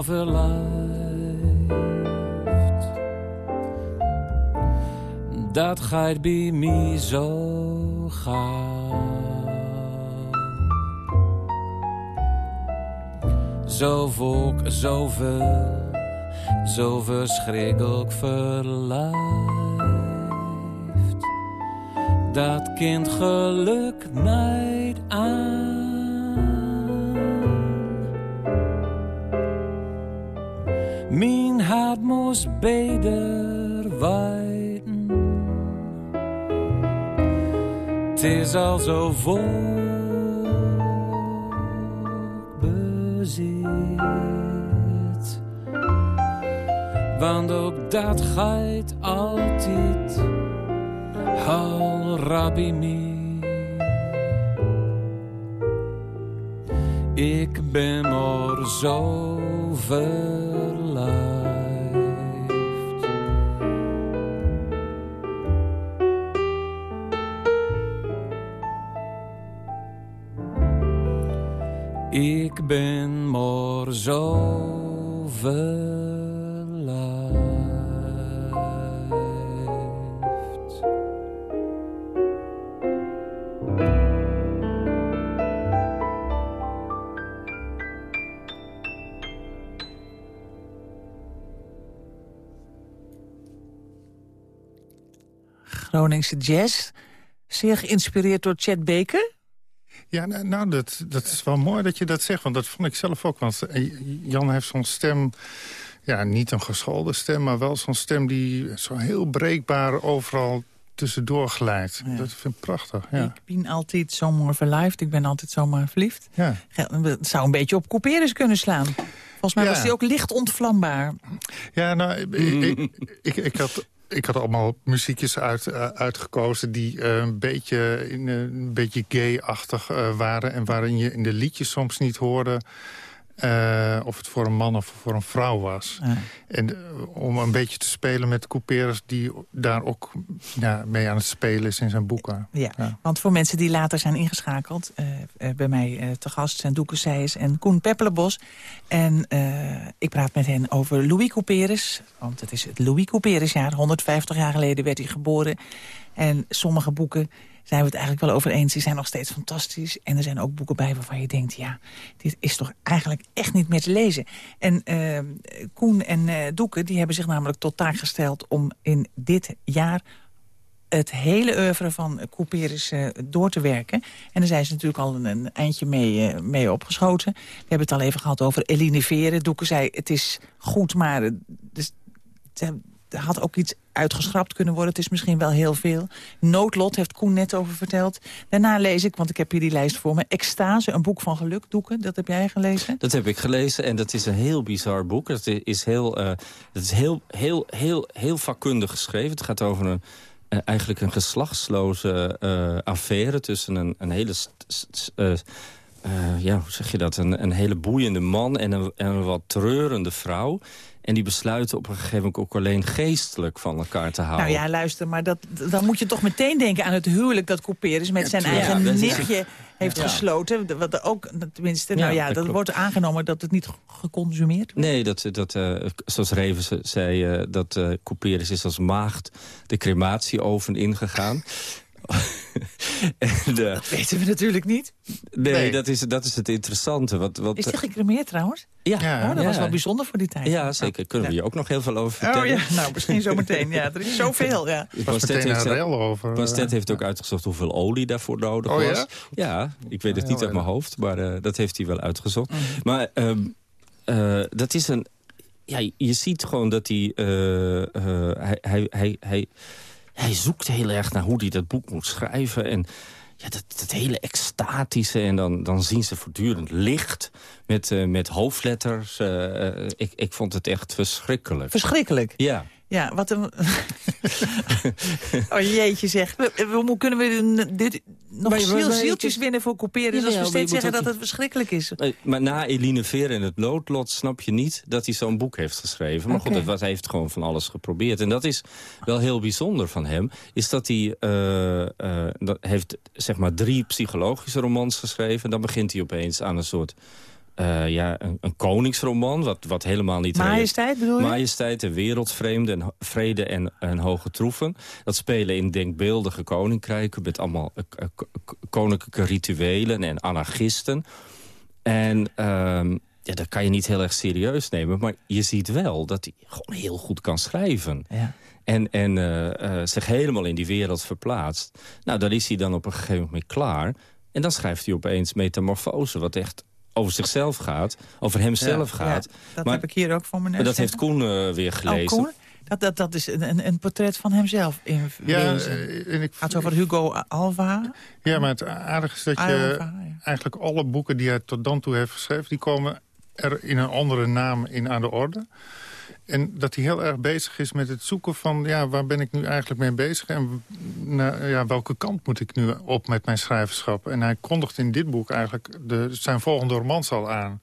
Dat gaat bij mij zo gaan. Zo volk, zoveel, zo verschrikkelijk verliefd. Dat kind geluk niet aan. Is al zo vol bezit. Want ook dat gaat altijd al rabbi mij. Ik ben maar zo verliefd. Ik ben maar zo. Groningse jazz. Zeer geïnspireerd door Chet Baker. Ja, nou, nou, dat, dat is wel mooi dat je dat zegt. Want dat vond ik zelf ook. Want eh, Jan heeft zo'n stem... Ja, niet een geschoolde stem, maar wel zo'n stem die zo heel breekbaar overal tussendoor glijdt. Ja. Dat vind ik prachtig, ja. Ik ben altijd zomaar verliefd. Ik ben altijd zomaar verliefd. ja. Het zou een beetje op couperus kunnen slaan. Volgens mij Ja. was hij ook licht ontvlambaar. Ja, nou, ik, ik, ik, ik had... Ik had allemaal muziekjes uit, eh, uitgekozen die eh, een beetje, eh, een beetje gay-achtig waren... en waarin je in de liedjes soms niet hoorde eh, of het voor een man of voor een vrouw was. Ja. En eh, om een beetje te spelen met couperus die daar ook ja, mee aan het spelen is in zijn boeken. Ja, Ja. want voor mensen die later zijn ingeschakeld... eh, bij mij te gast zijn Doeke Seijs en Koen Peppelenbos. En ik praat met hen over Louis Couperus. Want het is het Louis Couperusjaar. 150 jaar geleden werd hij geboren. En sommige boeken zijn we het eigenlijk wel over eens. Die zijn nog steeds fantastisch. En er zijn ook boeken bij waarvan je denkt... ja, dit is toch eigenlijk echt niet meer te lezen. En eh, Koen en Doeke die hebben zich namelijk tot taak gesteld... om in dit jaar het hele oeuvre van Couperus eh, door te werken. En daar zijn ze natuurlijk al een, eindje mee, mee opgeschoten. We hebben het al even gehad over Eline Veren. Doeke zei, het is goed, maar dus, had ook iets uitgeschrapt kunnen worden. Het is misschien wel heel veel. Noodlot heeft Koen net over verteld. Daarna lees ik, want ik heb hier die lijst voor me... Extase, een boek van geluk, Doeke. Dat heb jij gelezen? Dat heb ik gelezen en dat is een heel bizar boek. Het is heel, eh, het is heel, heel, heel, heel vakkundig geschreven. Het gaat over een, eh, eigenlijk een geslachtsloze eh, affaire... tussen een, een hele eh, eh, ja, hoe zeg je dat? Een, een hele boeiende man en een, en een wat treurende vrouw. En die besluiten op een gegeven moment ook alleen geestelijk van elkaar te houden. Nou ja, luister, maar dat, dan moet je toch meteen denken aan het huwelijk... dat Couperus met zijn eigen Ja, is- nichtje heeft Ja. gesloten. Wat er ook, tenminste, nou ja, dat wordt aangenomen dat het niet geconsumeerd wordt. Nee, dat, dat, eh, zoals Reven zei, eh, dat eh Couperus is als maagd de crematieoven ingegaan. *laughs* en, eh, Dat weten we natuurlijk niet. nee, Nee. Dat, is, dat is het interessante. Wat, wat, Is die gecremeerd trouwens? ja, Ja. Oh, dat ja. was wel bijzonder voor die tijd. Ja, zeker. Kunnen we je ook nog heel veel over Oh vertellen. ja, nou misschien zo meteen. Ja, er is *laughs* zoveel, ja. was Bastet meteen heeft, een rel over. eh, Bastet heeft ook uitgezocht hoeveel olie daarvoor nodig Oh ja? was. Ja, ik weet het niet uit mijn hoofd, maar eh, dat heeft hij wel uitgezocht. Mhm. Maar ehm, eh, dat is een... Ja, je ziet gewoon dat hij, eh, eh, hij, hij, hij, hij... Zoekt heel erg naar hoe hij dat boek moet schrijven. En ja, dat, dat hele extatische. En dan, dan zien ze voortdurend licht met, eh, met hoofdletters. Eh, eh, ik, ik vond het echt verschrikkelijk. Verschrikkelijk. ja. Ja, wat een... *laughs* oh jeetje zeg. We- we- Hoe kunnen we dit nog Maar ziel, maar- maar- zieltjes winnen voor Couperus... Jawel, als we steeds zeggen dat het verschrikkelijk is? Maar na Eline Veer en het Loodlot snap je niet dat hij zo'n boek heeft geschreven. Maar Oké. goed, het was, hij heeft gewoon van alles geprobeerd. En dat is wel heel bijzonder van hem. Is dat hij eh, eh, dat heeft zeg maar drie psychologische romans geschreven. En dan begint hij opeens aan een soort... eh, ja, een, een koningsroman, wat, wat helemaal niet... Majesteit bedoel je? Majesteit en wereldvreemde en vrede en, en hoge troeven. Dat spelen in denkbeeldige koninkrijken... met allemaal eh, koninklijke rituelen en anarchisten. En ehm, ja, dat kan je niet heel erg serieus nemen. Maar je ziet wel dat hij gewoon heel goed kan schrijven. Ja. En, en eh, zich helemaal in die wereld verplaatst. Nou, daar is hij dan op een gegeven moment klaar. En dan schrijft hij opeens Metamorfose, wat echt over zichzelf gaat. Over hemzelf gaat. Ja, dat Maar- heb ik hier ook voor mijn neus. En dat heeft. Koen eh, weer Oh, gelezen. Koen? Dat, dat, dat is een, een, een portret van hemzelf in Ja, wezen. eh, en ik, Het gaat over Hugo Alva. ja, maar het aardige is dat je ja. eigenlijk alle boeken die hij tot dan toe heeft geschreven... die komen er in een andere naam in aan de orde. En dat hij heel erg bezig is met het zoeken van... ja, waar ben ik nu eigenlijk mee bezig... en ja, welke kant moet ik nu op met mijn schrijverschap. En hij kondigt in dit boek eigenlijk de, zijn volgende romans al aan.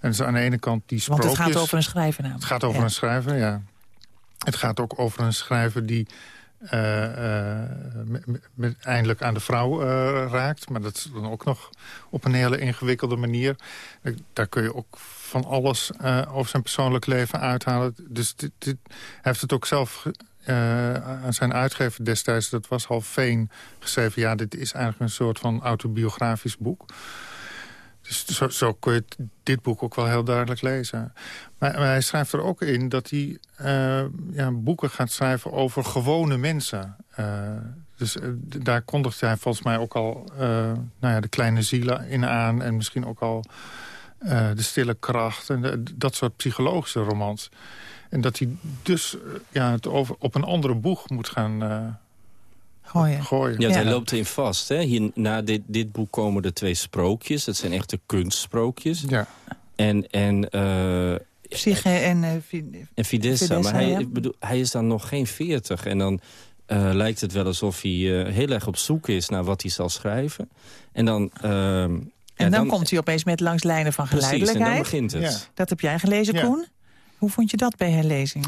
En dus aan de ene kant die Want sprookjes... het gaat over een schrijver namelijk. Het gaat over Ja. een schrijver, ja. Het gaat ook over een schrijver die eh, eh, met, met- eindelijk aan de vrouw eh, raakt. Maar dat is dan ook nog op een hele ingewikkelde manier. Daar kun je ook van alles eh, over zijn persoonlijk leven uithalen. Dus dit, dit- heeft het ook zelf eh, aan zijn uitgever destijds... dat was Hal Veen geschreven... ja, dit is eigenlijk een soort van autobiografisch boek. Dus zo, zo kun je dit boek ook wel heel duidelijk lezen. Maar, maar hij schrijft er ook in dat hij eh, ja, boeken gaat schrijven over gewone mensen. Dus daar kondigt hij volgens mij ook al nou ja, de kleine zielen in aan... en misschien ook al eh, de stille kracht en de- dat soort psychologische romans. En dat hij dus eh, ja, het over, op een andere boeg moet gaan eh, Gooien. gooien. Ja, Ja. hij loopt erin vast. Hè? Hier, na dit, dit boek komen de twee sprookjes. Dat zijn echte kunstsprookjes. Ja. En, en, eh, Psyche en... fi- en Fidessa. Fidessa, maar hij, ja. bedoel, hij is dan nog geen veertig. En dan eh, lijkt het wel alsof hij eh, heel erg op zoek is naar wat hij zal schrijven. En dan... ehm, en dan, komt hij opeens met langs lijnen van Precies, en dan geleidelijkheid. begint het. Ja. Dat heb jij gelezen, Ja. Koen? Hoe vond je dat bij herlezing?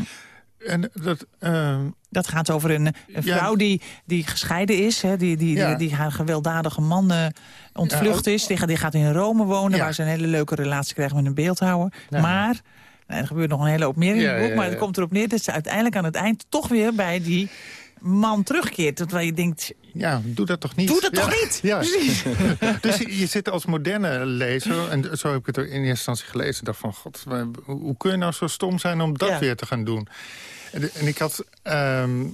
En dat... eh, Dat gaat over een, een Ja. vrouw die, die gescheiden is. Hè, die, die, Ja. die, die haar gewelddadige man eh, ontvlucht Ja, ook- is. Die, gaat- die gaat in Rome wonen, Ja. waar ze een hele leuke relatie krijgen met een beeldhouwer. Ja. Maar, nou, er gebeurt nog een hele hoop meer in Ja, het boek. ja, Maar het komt erop neer dat ze uiteindelijk aan het eind toch weer bij die man terugkeert. Terwijl je denkt, Ja, doe dat toch niet? doe dat Ja. toch niet? Ja. *laughs* Precies. *laughs* Dus je, zit als moderne lezer, en zo heb ik het er in eerste instantie gelezen... dacht van, god, hoe, kun je nou zo stom zijn om dat Ja. weer te gaan doen? En, de- en ik had... ehm,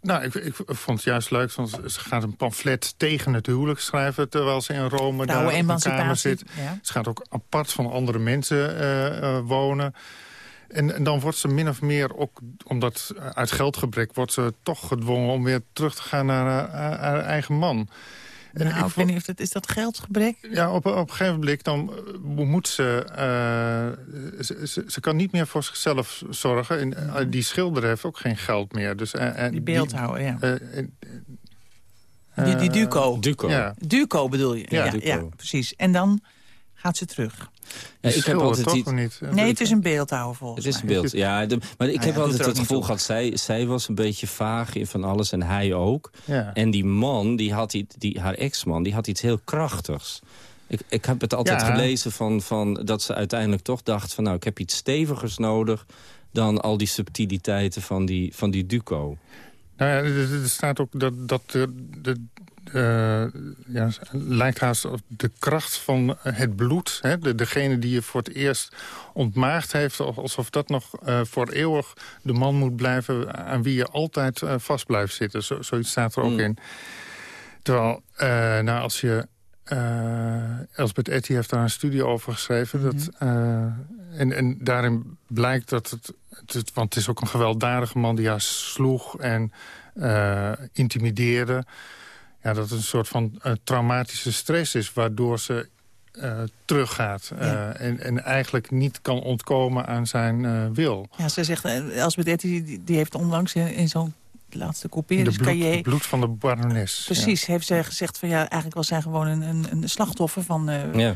nou, ik, ik vond het juist leuk, want ze gaat een pamflet tegen het huwelijk schrijven... terwijl ze in Rome daar op een kamer zit. Ja. Ze gaat ook apart van andere mensen eh, eh, wonen. En, en dan wordt ze min of meer, ook omdat eh, uit geldgebrek... wordt ze toch gedwongen om weer terug te gaan naar haar, haar- haar eigen man. En Nou, ik vond- weet niet of dat, is dat geldgebrek? ja, op, op een gegeven blik dan eh, moet ze, eh, ze, ze... ze kan niet meer voor zichzelf zorgen. En eh, die schilder heeft ook geen geld meer. Dus, eh, en Die beeldhouwer, ja. eh, en- Die, die Eh, Duco. Duco. Ja. Duco bedoel je? Ja, ja, Duco. ja, precies. En dan gaat ze terug. Ja, ik heb altijd toch die- niet? Nee, het is een beeldhouwer volgens Het is een beeld, ja. de- maar ik ja, heb altijd het gevoel gehad, zij, zij was een beetje vaag in van alles en hij ook. Ja. En die man, die had iets, die, haar ex-man, die had iets heel krachtigs. Ik, ik heb het altijd Ja. gelezen van, van dat ze uiteindelijk toch dacht van... nou, ik heb iets stevigers nodig dan al die subtiliteiten van die, van die Duco. Nou ja, er, er staat ook dat, dat de, de, eh, ja, lijkt haast op de kracht van het bloed. Hè? De, degene die je voor het eerst ontmaagd heeft... alsof dat nog eh, voor eeuwig de man moet blijven... aan wie je altijd eh, vast blijft zitten. Zo, zoiets staat er ook Mm. in. Terwijl, nou, als je... Elsbeth Etty heeft daar een studie over geschreven. dat, eh, en, en daarin blijkt dat het, het... Want het is ook een gewelddadige man die haar sloeg en intimideerde. Ja, dat het een soort van eh, traumatische stress is... waardoor ze eh, teruggaat. eh, Ja. en, en eigenlijk niet kan ontkomen aan zijn eh, wil. Ja, ze zegt, Elsbeth Etty, die, die heeft onlangs in, in zo'n laatste bloed, het bloed van de barones. Precies, heeft zij gezegd van ja, eigenlijk was zij gewoon een, een, een slachtoffer van, eh, Ja.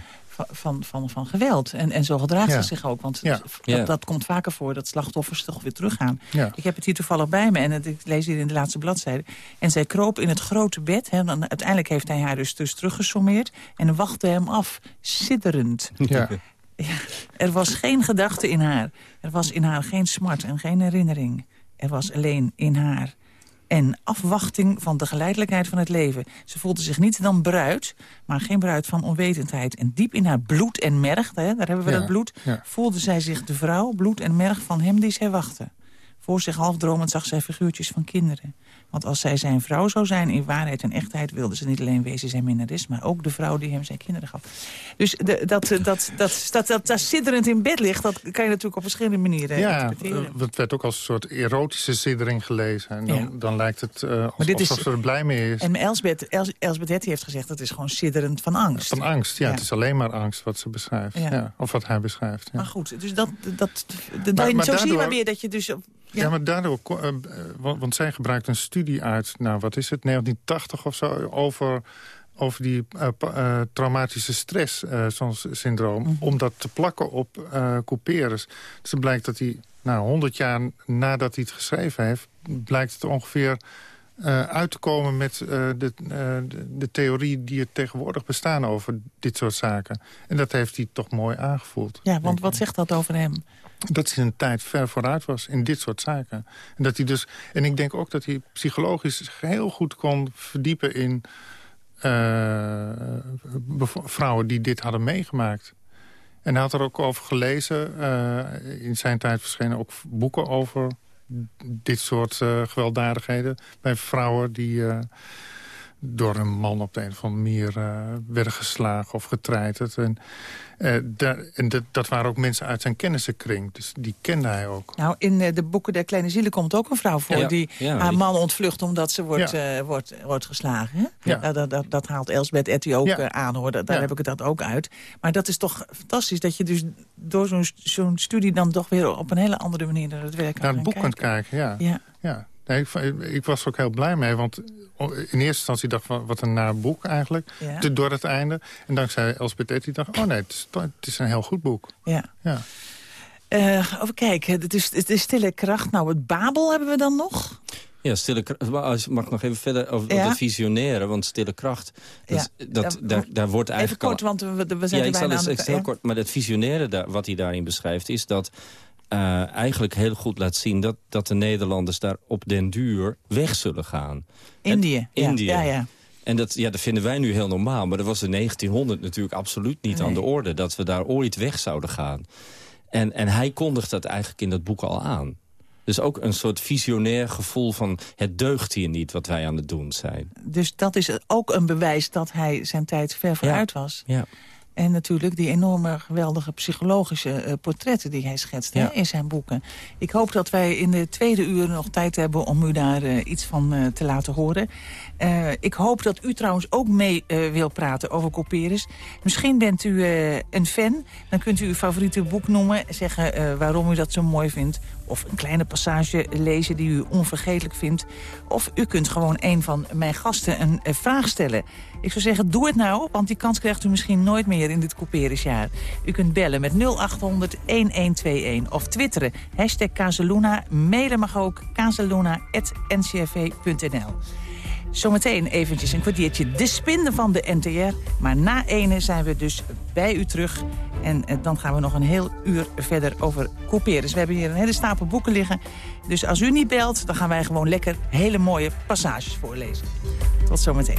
Van, van, van, geweld. En, en zo gedraagt Ja. ze zich ook, want Ja. dat, dat komt vaker voor dat slachtoffers toch weer teruggaan. Ja. Ik heb het hier toevallig bij me en het, ik lees hier in de laatste bladzijde. En zij kroop in het grote bed. Hè, dan, uiteindelijk heeft hij haar dus, dus teruggesommeerd en wachtte hem af, sidderend. Ja. Ja, er was geen gedachte in haar. Er was in haar geen smart en geen herinnering. Er was alleen in haar. En afwachting van de geleidelijkheid van het leven. Ze voelde zich niet dan bruid, maar geen bruid van onwetendheid. En diep in haar bloed en merg, hè, daar hebben we Ja, dat bloed... ja. voelde zij zich de vrouw, bloed en merg van hem die zij wachtte. Voor zich half dromend zag zij figuurtjes van kinderen. Want als zij zijn vrouw zou zijn in waarheid en echtheid... wilde ze niet alleen wezen zijn minnares... maar ook de vrouw die hem zijn kinderen gaf. Dus de, dat, dat, dat, dat, dat, dat daar sidderend in bed ligt... dat kan je natuurlijk op verschillende manieren Ja, interpreteren. eh, het werd ook als een soort erotische siddering gelezen. En dan, Ja. dan lijkt het eh, als, dit is- alsof ze er blij mee is. En Elsbeth, Els, Elsbeth Hetty heeft gezegd... dat is gewoon sidderend van angst. Van angst, ja, Ja. Het is alleen maar angst wat ze beschrijft. Ja. Of wat hij beschrijft. Ja. Maar goed, dus dat, dat, dat, Maar- maar zo zie je maar weer dat je dus... op- Ja, maar daardoor... eh, eh, want, zij gebruikt een studie uit, nou wat is het, 1980 of zo... over, over die eh, traumatische stress, zo'n syndroom... Mhm. om dat te plakken op eh couperus. Dus het blijkt dat hij, nou, 100 jaar nadat hij het geschreven heeft... blijkt het ongeveer uit te komen met de, de, de theorie die er tegenwoordig bestaan over dit soort zaken. En dat heeft hij toch mooi aangevoeld. Ja, want wat zegt dat over hem? Dat hij een tijd ver vooruit was in dit soort zaken. En, dat hij dus, en ik denk ook dat hij psychologisch zich heel goed kon verdiepen in eh, vrouwen die dit hadden meegemaakt. En hij had er ook over gelezen. eh, in zijn tijd verschenen ook boeken over dit soort eh, gewelddadigheden. Bij vrouwen die door een man op de een of andere manier eh, werden geslagen of getreiterd. En, eh, daar, en dat, dat waren ook mensen uit zijn kennissenkring. Dus die kende hij ook. Nou, in eh, de boeken Der Kleine Zielen komt ook een vrouw voor... Ja, die ja, haar die- man ontvlucht omdat ze wordt, Ja. eh, wordt, wordt geslagen. Hè? Ja. Dat, dat, dat, dat haalt Elsbeth Etty ook Ja. aan, hoor. Da- Daar Ja. heb ik het dat ook uit. Maar dat is toch fantastisch dat je dus door zo'n zo'n studie... dan toch weer op een hele andere manier naar het werk kan Naar het boek kunt kijken. kijken, ja. Ja. Nee, ik, was er ook heel blij mee, want in eerste instantie dacht ik, van, wat een naar boek eigenlijk, Ja. te- door het einde. En dankzij Elspeth Etty dacht oh nee, het is, het een heel goed boek. ja. Ja. Eh, even kijken, het is, het is stille kracht. Nou, het Babel hebben we dan nog. Ja, stille kracht. Maar als- Mag ik nog even verder over Ja. dat visionaire? Want stille kracht, dat, Ja. dat, daar, daar wordt Even eigenlijk kort, want we, we zijn ja, er ik zal bijna het aan ik de... heel kort. Maar het visionaire daar, wat hij daarin beschrijft... is dat eh, eigenlijk heel goed laat zien... Dat, dat de Nederlanders daar op den duur weg zullen gaan. Indië. Het- ja. Indië. Ja, ja. En dat, ja, dat vinden wij nu heel normaal. Maar dat was in 1900 natuurlijk absoluut niet aan de orde... dat we daar ooit weg zouden gaan. En, en hij kondigt dat eigenlijk in dat boek al aan. Dus ook een soort visionair gevoel van... het deugt hier niet wat wij aan het doen zijn. Dus dat is ook een bewijs dat hij zijn tijd ver vooruit was. Ja. En natuurlijk die enorme geweldige psychologische eh, portretten die hij schetst hè, in zijn boeken. Ik hoop dat wij in de tweede uur nog tijd hebben om u daar eh, iets van eh, te laten horen. Ik hoop dat u trouwens ook mee wil praten over Couperus. Misschien bent u een fan. Dan kunt u uw favoriete boek noemen. Zeggen waarom u dat zo mooi vindt. Of een kleine passage lezen die u onvergetelijk vindt. Of u kunt gewoon een van mijn gasten een eh, vraag stellen. Ik zou zeggen, doe het nou, want die kans krijgt u misschien nooit meer in dit couperensjaar. U kunt bellen met 0800-1121 of twitteren, hashtag Kazeluna. Mailen mag ook kazeluna.ncrv.nl. Zometeen eventjes een kwartiertje de spinnen van de NTR. Maar na ene zijn we dus bij u terug. En eh, dan gaan we nog een heel uur verder over couperen. Dus we hebben hier een hele stapel boeken liggen. Dus als u niet belt, dan gaan wij gewoon lekker hele mooie passages voorlezen. Tot zometeen.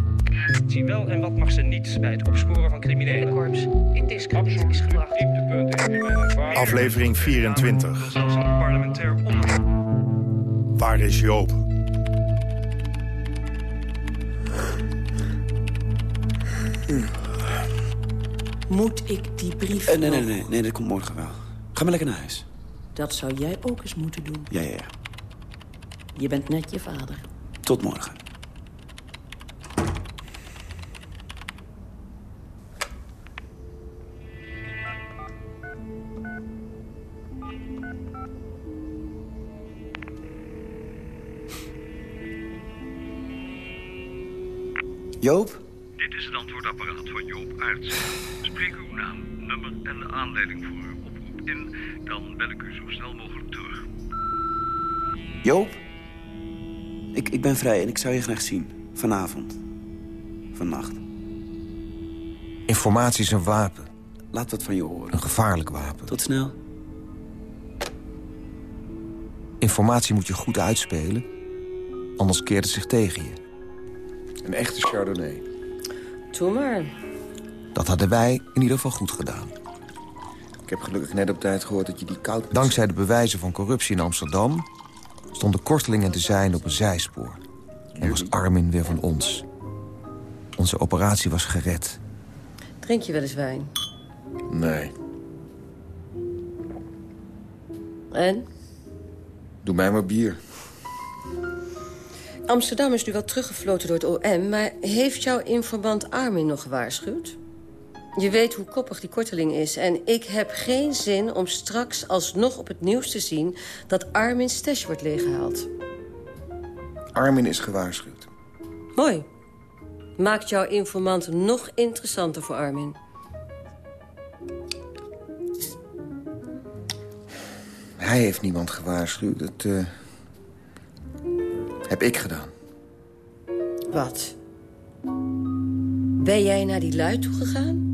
Zie wel en wat mag ze niet bij het opsporen van criminelen. Korps, indiscreet is gedrag. Aflevering 24. parlementair. Waar is Joop? Moet ik die brief Eh, nee, nee, nee, nee, dat komt morgen wel. Ga maar lekker naar huis. Dat zou jij ook eens moeten doen. Ja, ja, ja. Je bent net je vader. Tot morgen. Joop? Dit is het antwoordapparaat van Joop Aerts. Spreek uw naam, nummer en de aanleiding voor uw oproep in. Dan bel ik u zo snel mogelijk terug. Joop? Ik, ik ben vrij en ik zou je graag zien. Vanavond. Vannacht. Informatie is een wapen. Laat wat van je horen. Een gevaarlijk wapen. Tot snel. Informatie moet je goed uitspelen. Anders keert het zich tegen je. Een echte Chardonnay. Doe maar. Dat hadden wij in ieder geval goed gedaan. Ik heb gelukkig net op tijd gehoord dat je die koud... Dankzij de bewijzen van corruptie in Amsterdam... stonden Korteling en de zijn op een zijspoor. En was Armin weer van ons. Onze operatie was gered. Drink je wel eens wijn? Nee. En? Doe mij maar bier. Amsterdam is nu wel teruggefloten door het OM... maar heeft jouw informant Armin nog gewaarschuwd? Je weet hoe koppig die korteling is... en ik heb geen zin om straks alsnog op het nieuws te zien... dat Armin's stash wordt leeggehaald. Armin is gewaarschuwd. Mooi. Maakt jouw informant nog interessanter voor Armin. Hij heeft niemand gewaarschuwd. Dat eh, heb ik gedaan. Wat? Ben jij naar die lui toegegaan?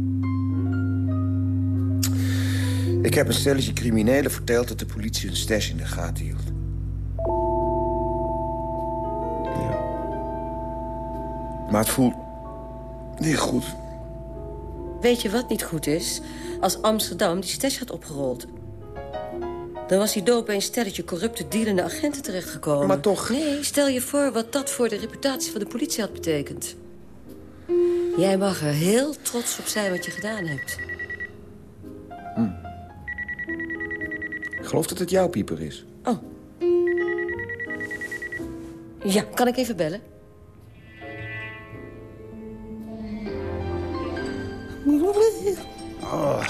Ik heb een stelletje criminelen verteld dat de politie hun stash in de gaten hield. Ja. Maar het voelt niet goed. Weet je wat niet goed is? Als Amsterdam die stash had opgerold. Dan was die dood bij een stelletje corrupte dealende agenten terechtgekomen. Maar toch... Nee, stel je voor wat dat voor de reputatie van de politie had betekend. Jij mag er heel trots op zijn wat je gedaan hebt. Ik geloof dat het jouw pieper is. Oh. Ja, kan ik even bellen? Oh.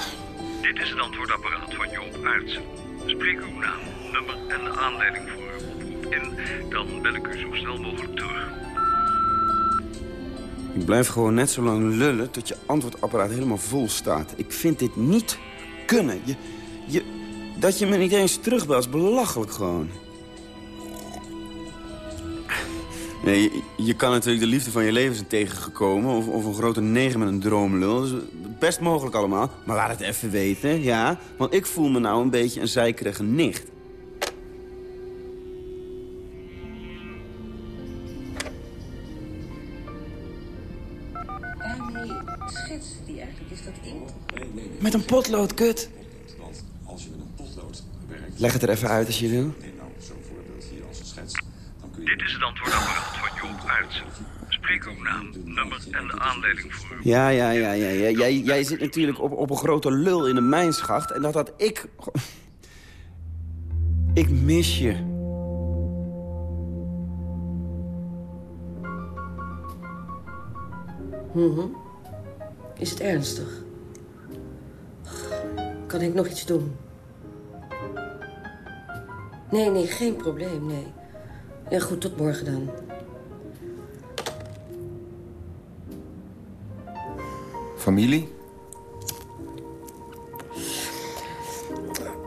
Dit is het antwoordapparaat van Joop Aertsen. Spreek uw naam, nummer en aanleiding voor uw oproep in. Dan bel ik u zo snel mogelijk terug. Ik blijf gewoon net zo lang lullen tot je antwoordapparaat helemaal vol staat. Ik vind dit niet kunnen. Je, je, dat je me niet eens terugbelt is belachelijk gewoon. Nee, je, kan natuurlijk de liefde van je leven zijn tegengekomen... of, of een grote negen met een droomlul. Dus best mogelijk allemaal. Maar laat het even weten, ja. Want ik voel me nou een beetje een zeikerige nicht. Met een potlood, kut. Als je met een potlood werkt... Leg het er even uit als je wil. Neem nou zo'n voorbeeld hier als schets. Dan kun je... Dit is het antwoord op naam, nummer en de aanleiding voor uw... Ja, ja, ja, ja. ja. Jij, jij zit natuurlijk op, op een grote lul in een mijnschacht. En dat had ik... *laughs* Ik mis je. Mhm. Is het ernstig? Kan ik nog iets doen? Nee, nee, geen probleem, nee. Ja, goed, tot morgen dan. Familie?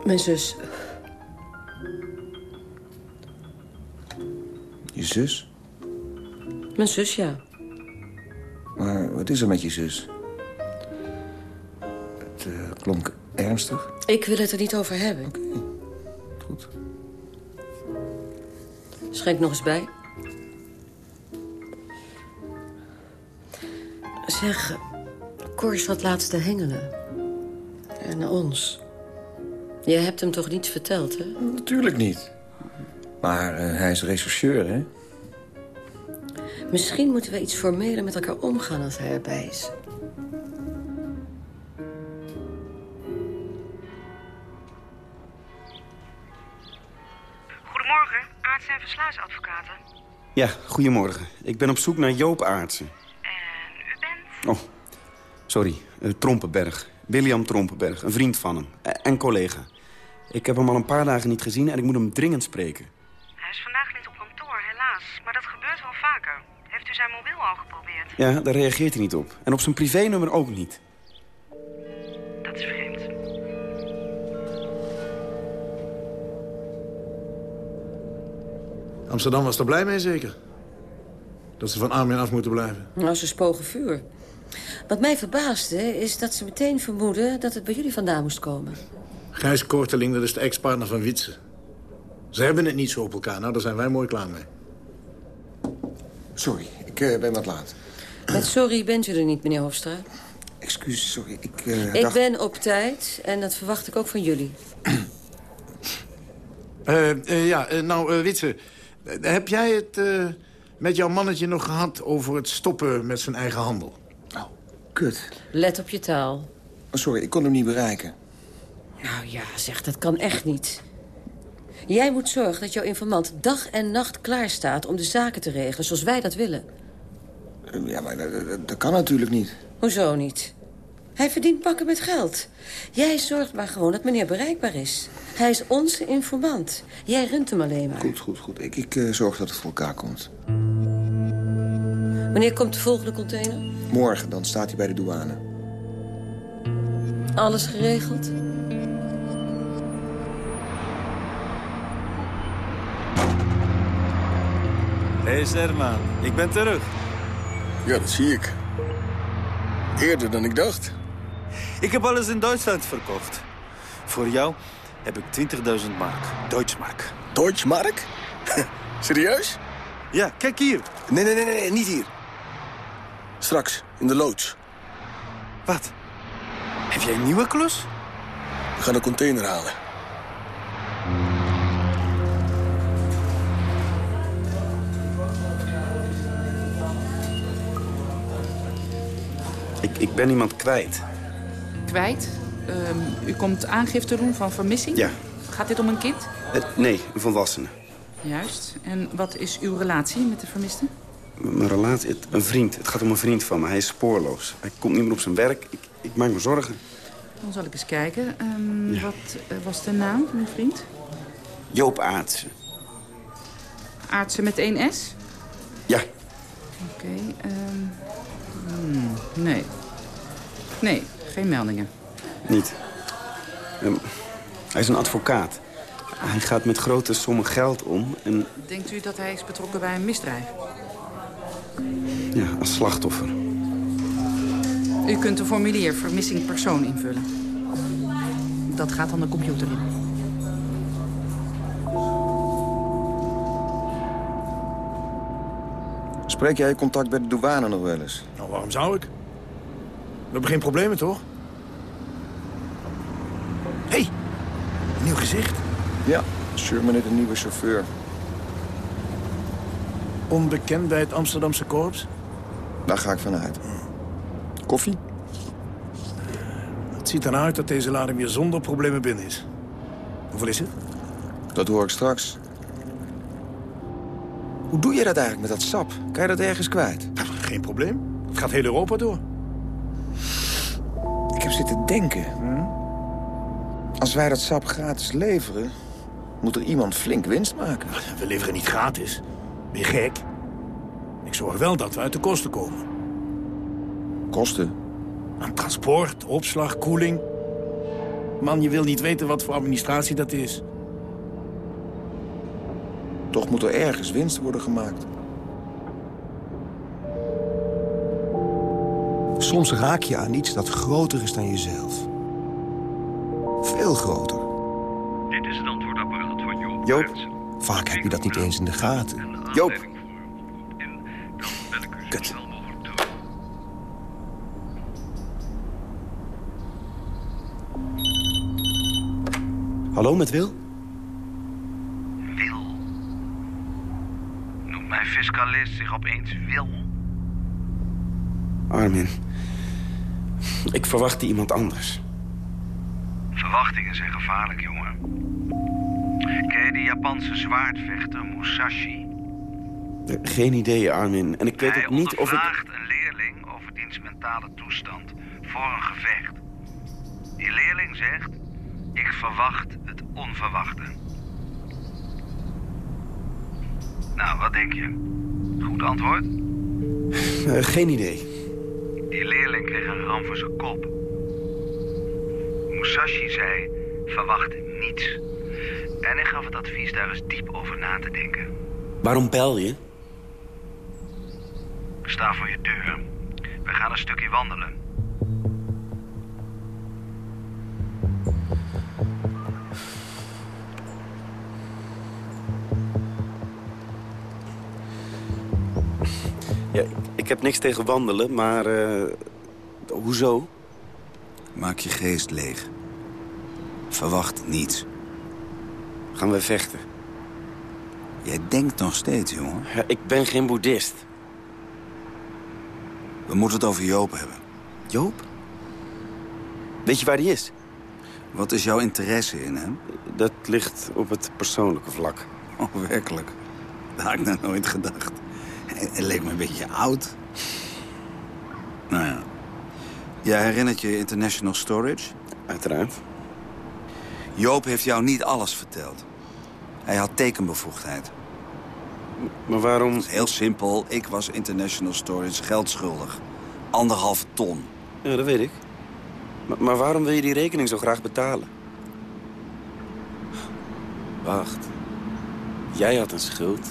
Mijn zus. Je zus? Mijn zus, ja. Maar wat is er met je zus? Het eh, klonk ernstig. Ik wil het er niet over hebben. Goed. Schenk nog eens bij. Zeg, Cor zat laatst te hengelen. En naar ons. Je hebt hem toch niets verteld, hè? Natuurlijk niet. Maar eh, hij is rechercheur, hè? Misschien moeten we iets formeler met elkaar omgaan als hij erbij is. Goedemorgen, arts- en versluisadvocaten. Ja, goedemorgen. Ik ben op zoek naar Joop Aartsen. Sorry. eh, Trompenberg. William Trompenberg. Een vriend van hem. Eh, en collega. Ik heb hem al een paar dagen niet gezien en ik moet hem dringend spreken. Hij is vandaag niet op kantoor, helaas. Maar dat gebeurt wel vaker. Heeft u zijn mobiel al geprobeerd? Ja, daar reageert hij niet op. En op zijn privénummer ook niet. Dat is vreemd. Amsterdam was er blij mee, zeker? Dat ze van Armin af moeten blijven. Nou, ze spogen vuur. Wat mij verbaasde is dat ze meteen vermoeden dat het bij jullie vandaan moest komen. Gijs Korteling, dat is de ex-partner van Wietse. Ze hebben het niet zo op elkaar. Nou, daar zijn wij mooi klaar mee. Sorry, ik eh, ben wat laat. Met sorry bent u er niet, meneer Hofstra. Excuus, sorry. Ik, eh, Ik dacht... ben op tijd en dat verwacht ik ook van jullie. *clears throat* Eh, eh, ja, nou, Witse. heb jij het eh, met jouw mannetje nog gehad... over het stoppen met zijn eigen handel? Kut. Let op je taal. Oh, sorry, ik kon hem niet bereiken. Nou ja, zeg, dat kan echt niet. Jij moet zorgen dat jouw informant dag en nacht klaar staat... om de zaken te regelen zoals wij dat willen. Eh, Ja, maar dat, dat- dat kan natuurlijk niet. Hoezo niet? Hij verdient pakken met geld. Jij zorgt maar gewoon dat meneer bereikbaar is. Hij is onze informant. Jij runt hem alleen maar. Goed, goed, goed. Ik, ik eh, zorg dat het voor elkaar komt. Wanneer komt de volgende container? Morgen, dan staat hij bij de douane. Alles geregeld? Hé hey Sherman, ik ben terug. Ja, dat zie ik. Eerder dan ik dacht. Ik heb alles in Duitsland verkocht. Voor jou heb ik 20.000 mark. Deutschmark. Deutschmark? *laughs* Serieus? Ja, kijk hier. Nee, nee, nee, nee, niet hier. Straks, in de loods. Wat? Heb jij een nieuwe klus? We gaan een container halen. Ik, ik ben iemand kwijt. Kwijt? Ehm, u komt aangifte doen van vermissing? Ja. Gaat dit om een kind? Eh, nee, een volwassene. Juist. En wat is uw relatie met de vermiste? Mijn relatie, het- een vriend. Het gaat om een vriend van me. Hij is spoorloos. Hij komt niet meer op zijn werk. Ik, ik maak me zorgen. Dan zal ik eens kijken. Ehm, Wat eh, was de naam van uw vriend? Joop Aartsen. Aartsen met één S? Ja. Oké. ehm, hmm, nee. Nee, geen meldingen. Niet. Ehm, hij is een advocaat. Hij gaat met grote sommen geld om. En Denkt u dat hij is betrokken bij een misdrijf? Ja, als slachtoffer. U kunt een formulier vermissing persoon invullen. Dat gaat dan de computer in. Spreek jij contact bij de douane nog wel eens? Nou, waarom zou ik? We hebben geen problemen, toch? hey, nieuw gezicht. Ja, Sherman heeft een nieuwe chauffeur. Onbekend bij het Amsterdamse korps? Daar ga ik vanuit. Koffie? Het ziet eruit dat deze lading weer zonder problemen binnen is. Hoeveel is het? Dat hoor ik straks. Hoe doe je dat eigenlijk met dat sap? Kan je dat ergens kwijt? Geen probleem. Het gaat heel Europa door. Ik heb zitten denken. Als wij dat sap gratis leveren... moet er iemand flink winst maken. We leveren niet gratis. Ben je gek? Ik zorg wel dat we uit de kosten komen. Kosten? Aan transport, opslag, koeling. Man, je wil niet weten wat voor administratie dat is. Toch moet er ergens winst worden gemaakt. Soms raak je aan iets dat groter is dan jezelf. Veel groter. Dit is het antwoordapparaat van Joop. Joop, vaak heb je dat niet eens in de gaten. Joop. Kut. Hallo, met Wil? Wil? Noemt mijn fiscalist zich opeens Wil? Armin. Ik verwachtte iemand anders. Verwachtingen zijn gevaarlijk, jongen. Ken je die Japanse zwaardvechter Musashi? Geen idee, Armin. En ik weet Hij ook niet of ik... een leerling over diens mentale toestand voor een gevecht. Die leerling zegt, ik verwacht het onverwachte. Nou, wat denk je? Goed antwoord? *laughs* Eh, geen idee. Die leerling kreeg een ram voor zijn kop. Musashi zei, verwacht niets. En hij gaf het advies daar eens diep over na te denken. Waarom bel je? Sta voor je deur. We gaan een stukje wandelen. Ja, ik heb niks tegen wandelen, maar... eh, hoezo? Maak je geest leeg. Verwacht niets. Gaan we vechten? Jij denkt nog steeds, jongen. Ja, ik ben geen boeddhist. We moeten het over Joop hebben. Joop? Weet je waar die is? Wat is jouw interesse in hem? Dat ligt op het persoonlijke vlak. Oh, werkelijk? Dat had ik nog nooit gedacht. Hij leek me een beetje oud. Nou ja. Jij herinnert je International Storage? Uiteraard. Joop heeft jou niet alles verteld. Hij had tekenbevoegdheid. Maar waarom... Heel simpel. Ik was International Storage geld schuldig. Anderhalve ton. Ja, dat weet ik. Maar, maar waarom wil je die rekening zo graag betalen? Wacht. Jij had een schuld.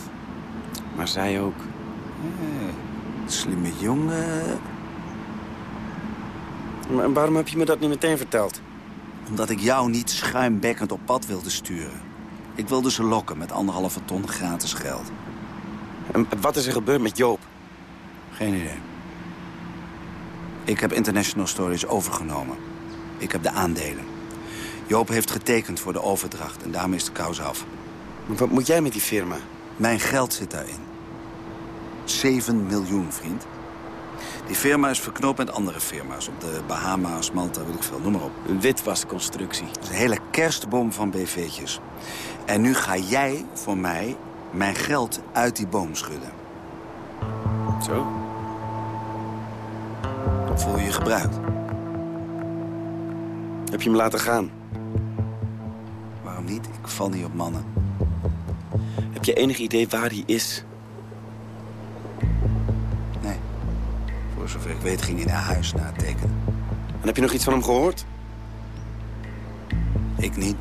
Maar zij ook. Hey, slimme jongen. Maar en waarom heb je me dat niet meteen verteld? Omdat ik jou niet schuimbekkend op pad wilde sturen. Ik wilde ze lokken met anderhalve ton gratis geld. En wat is er gebeurd met Joop? Geen idee. Ik heb International Storage overgenomen. Ik heb de aandelen. Joop heeft getekend voor de overdracht en daarmee is de kous af. Maar wat moet jij met die firma? Mijn geld zit daarin. 7 miljoen, vriend. Die firma is verknoopt met andere firma's. Op de Bahama's, Malta, weet ik veel, noem maar op. Een witwasconstructie. Dat is een hele kerstboom van BV'tjes. En nu ga jij voor mij mijn geld uit die boom schudden. Zo? Voel je je gebruikt? Heb je hem laten gaan? Waarom niet? Ik val niet op mannen. Heb je enig idee waar hij is? Nee. Voor zover ik weet ging hij naar huis na het tekenen. En heb je nog iets van hem gehoord? Ik niet.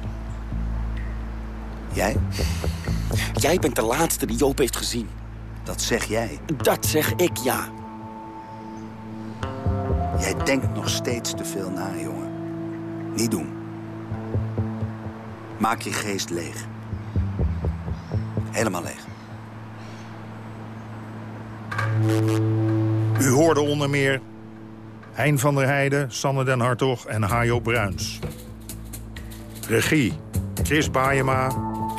Jij? Jij bent de laatste die Joop heeft gezien. Dat zeg jij. Dat zeg ik, ja. Jij denkt nog steeds te veel na, jongen. Niet doen. Maak je geest leeg. Helemaal leeg. U hoorde onder meer Hein van der Heijden, Sanne den Hartog en Hajo Bruins. Regie Chris Baayema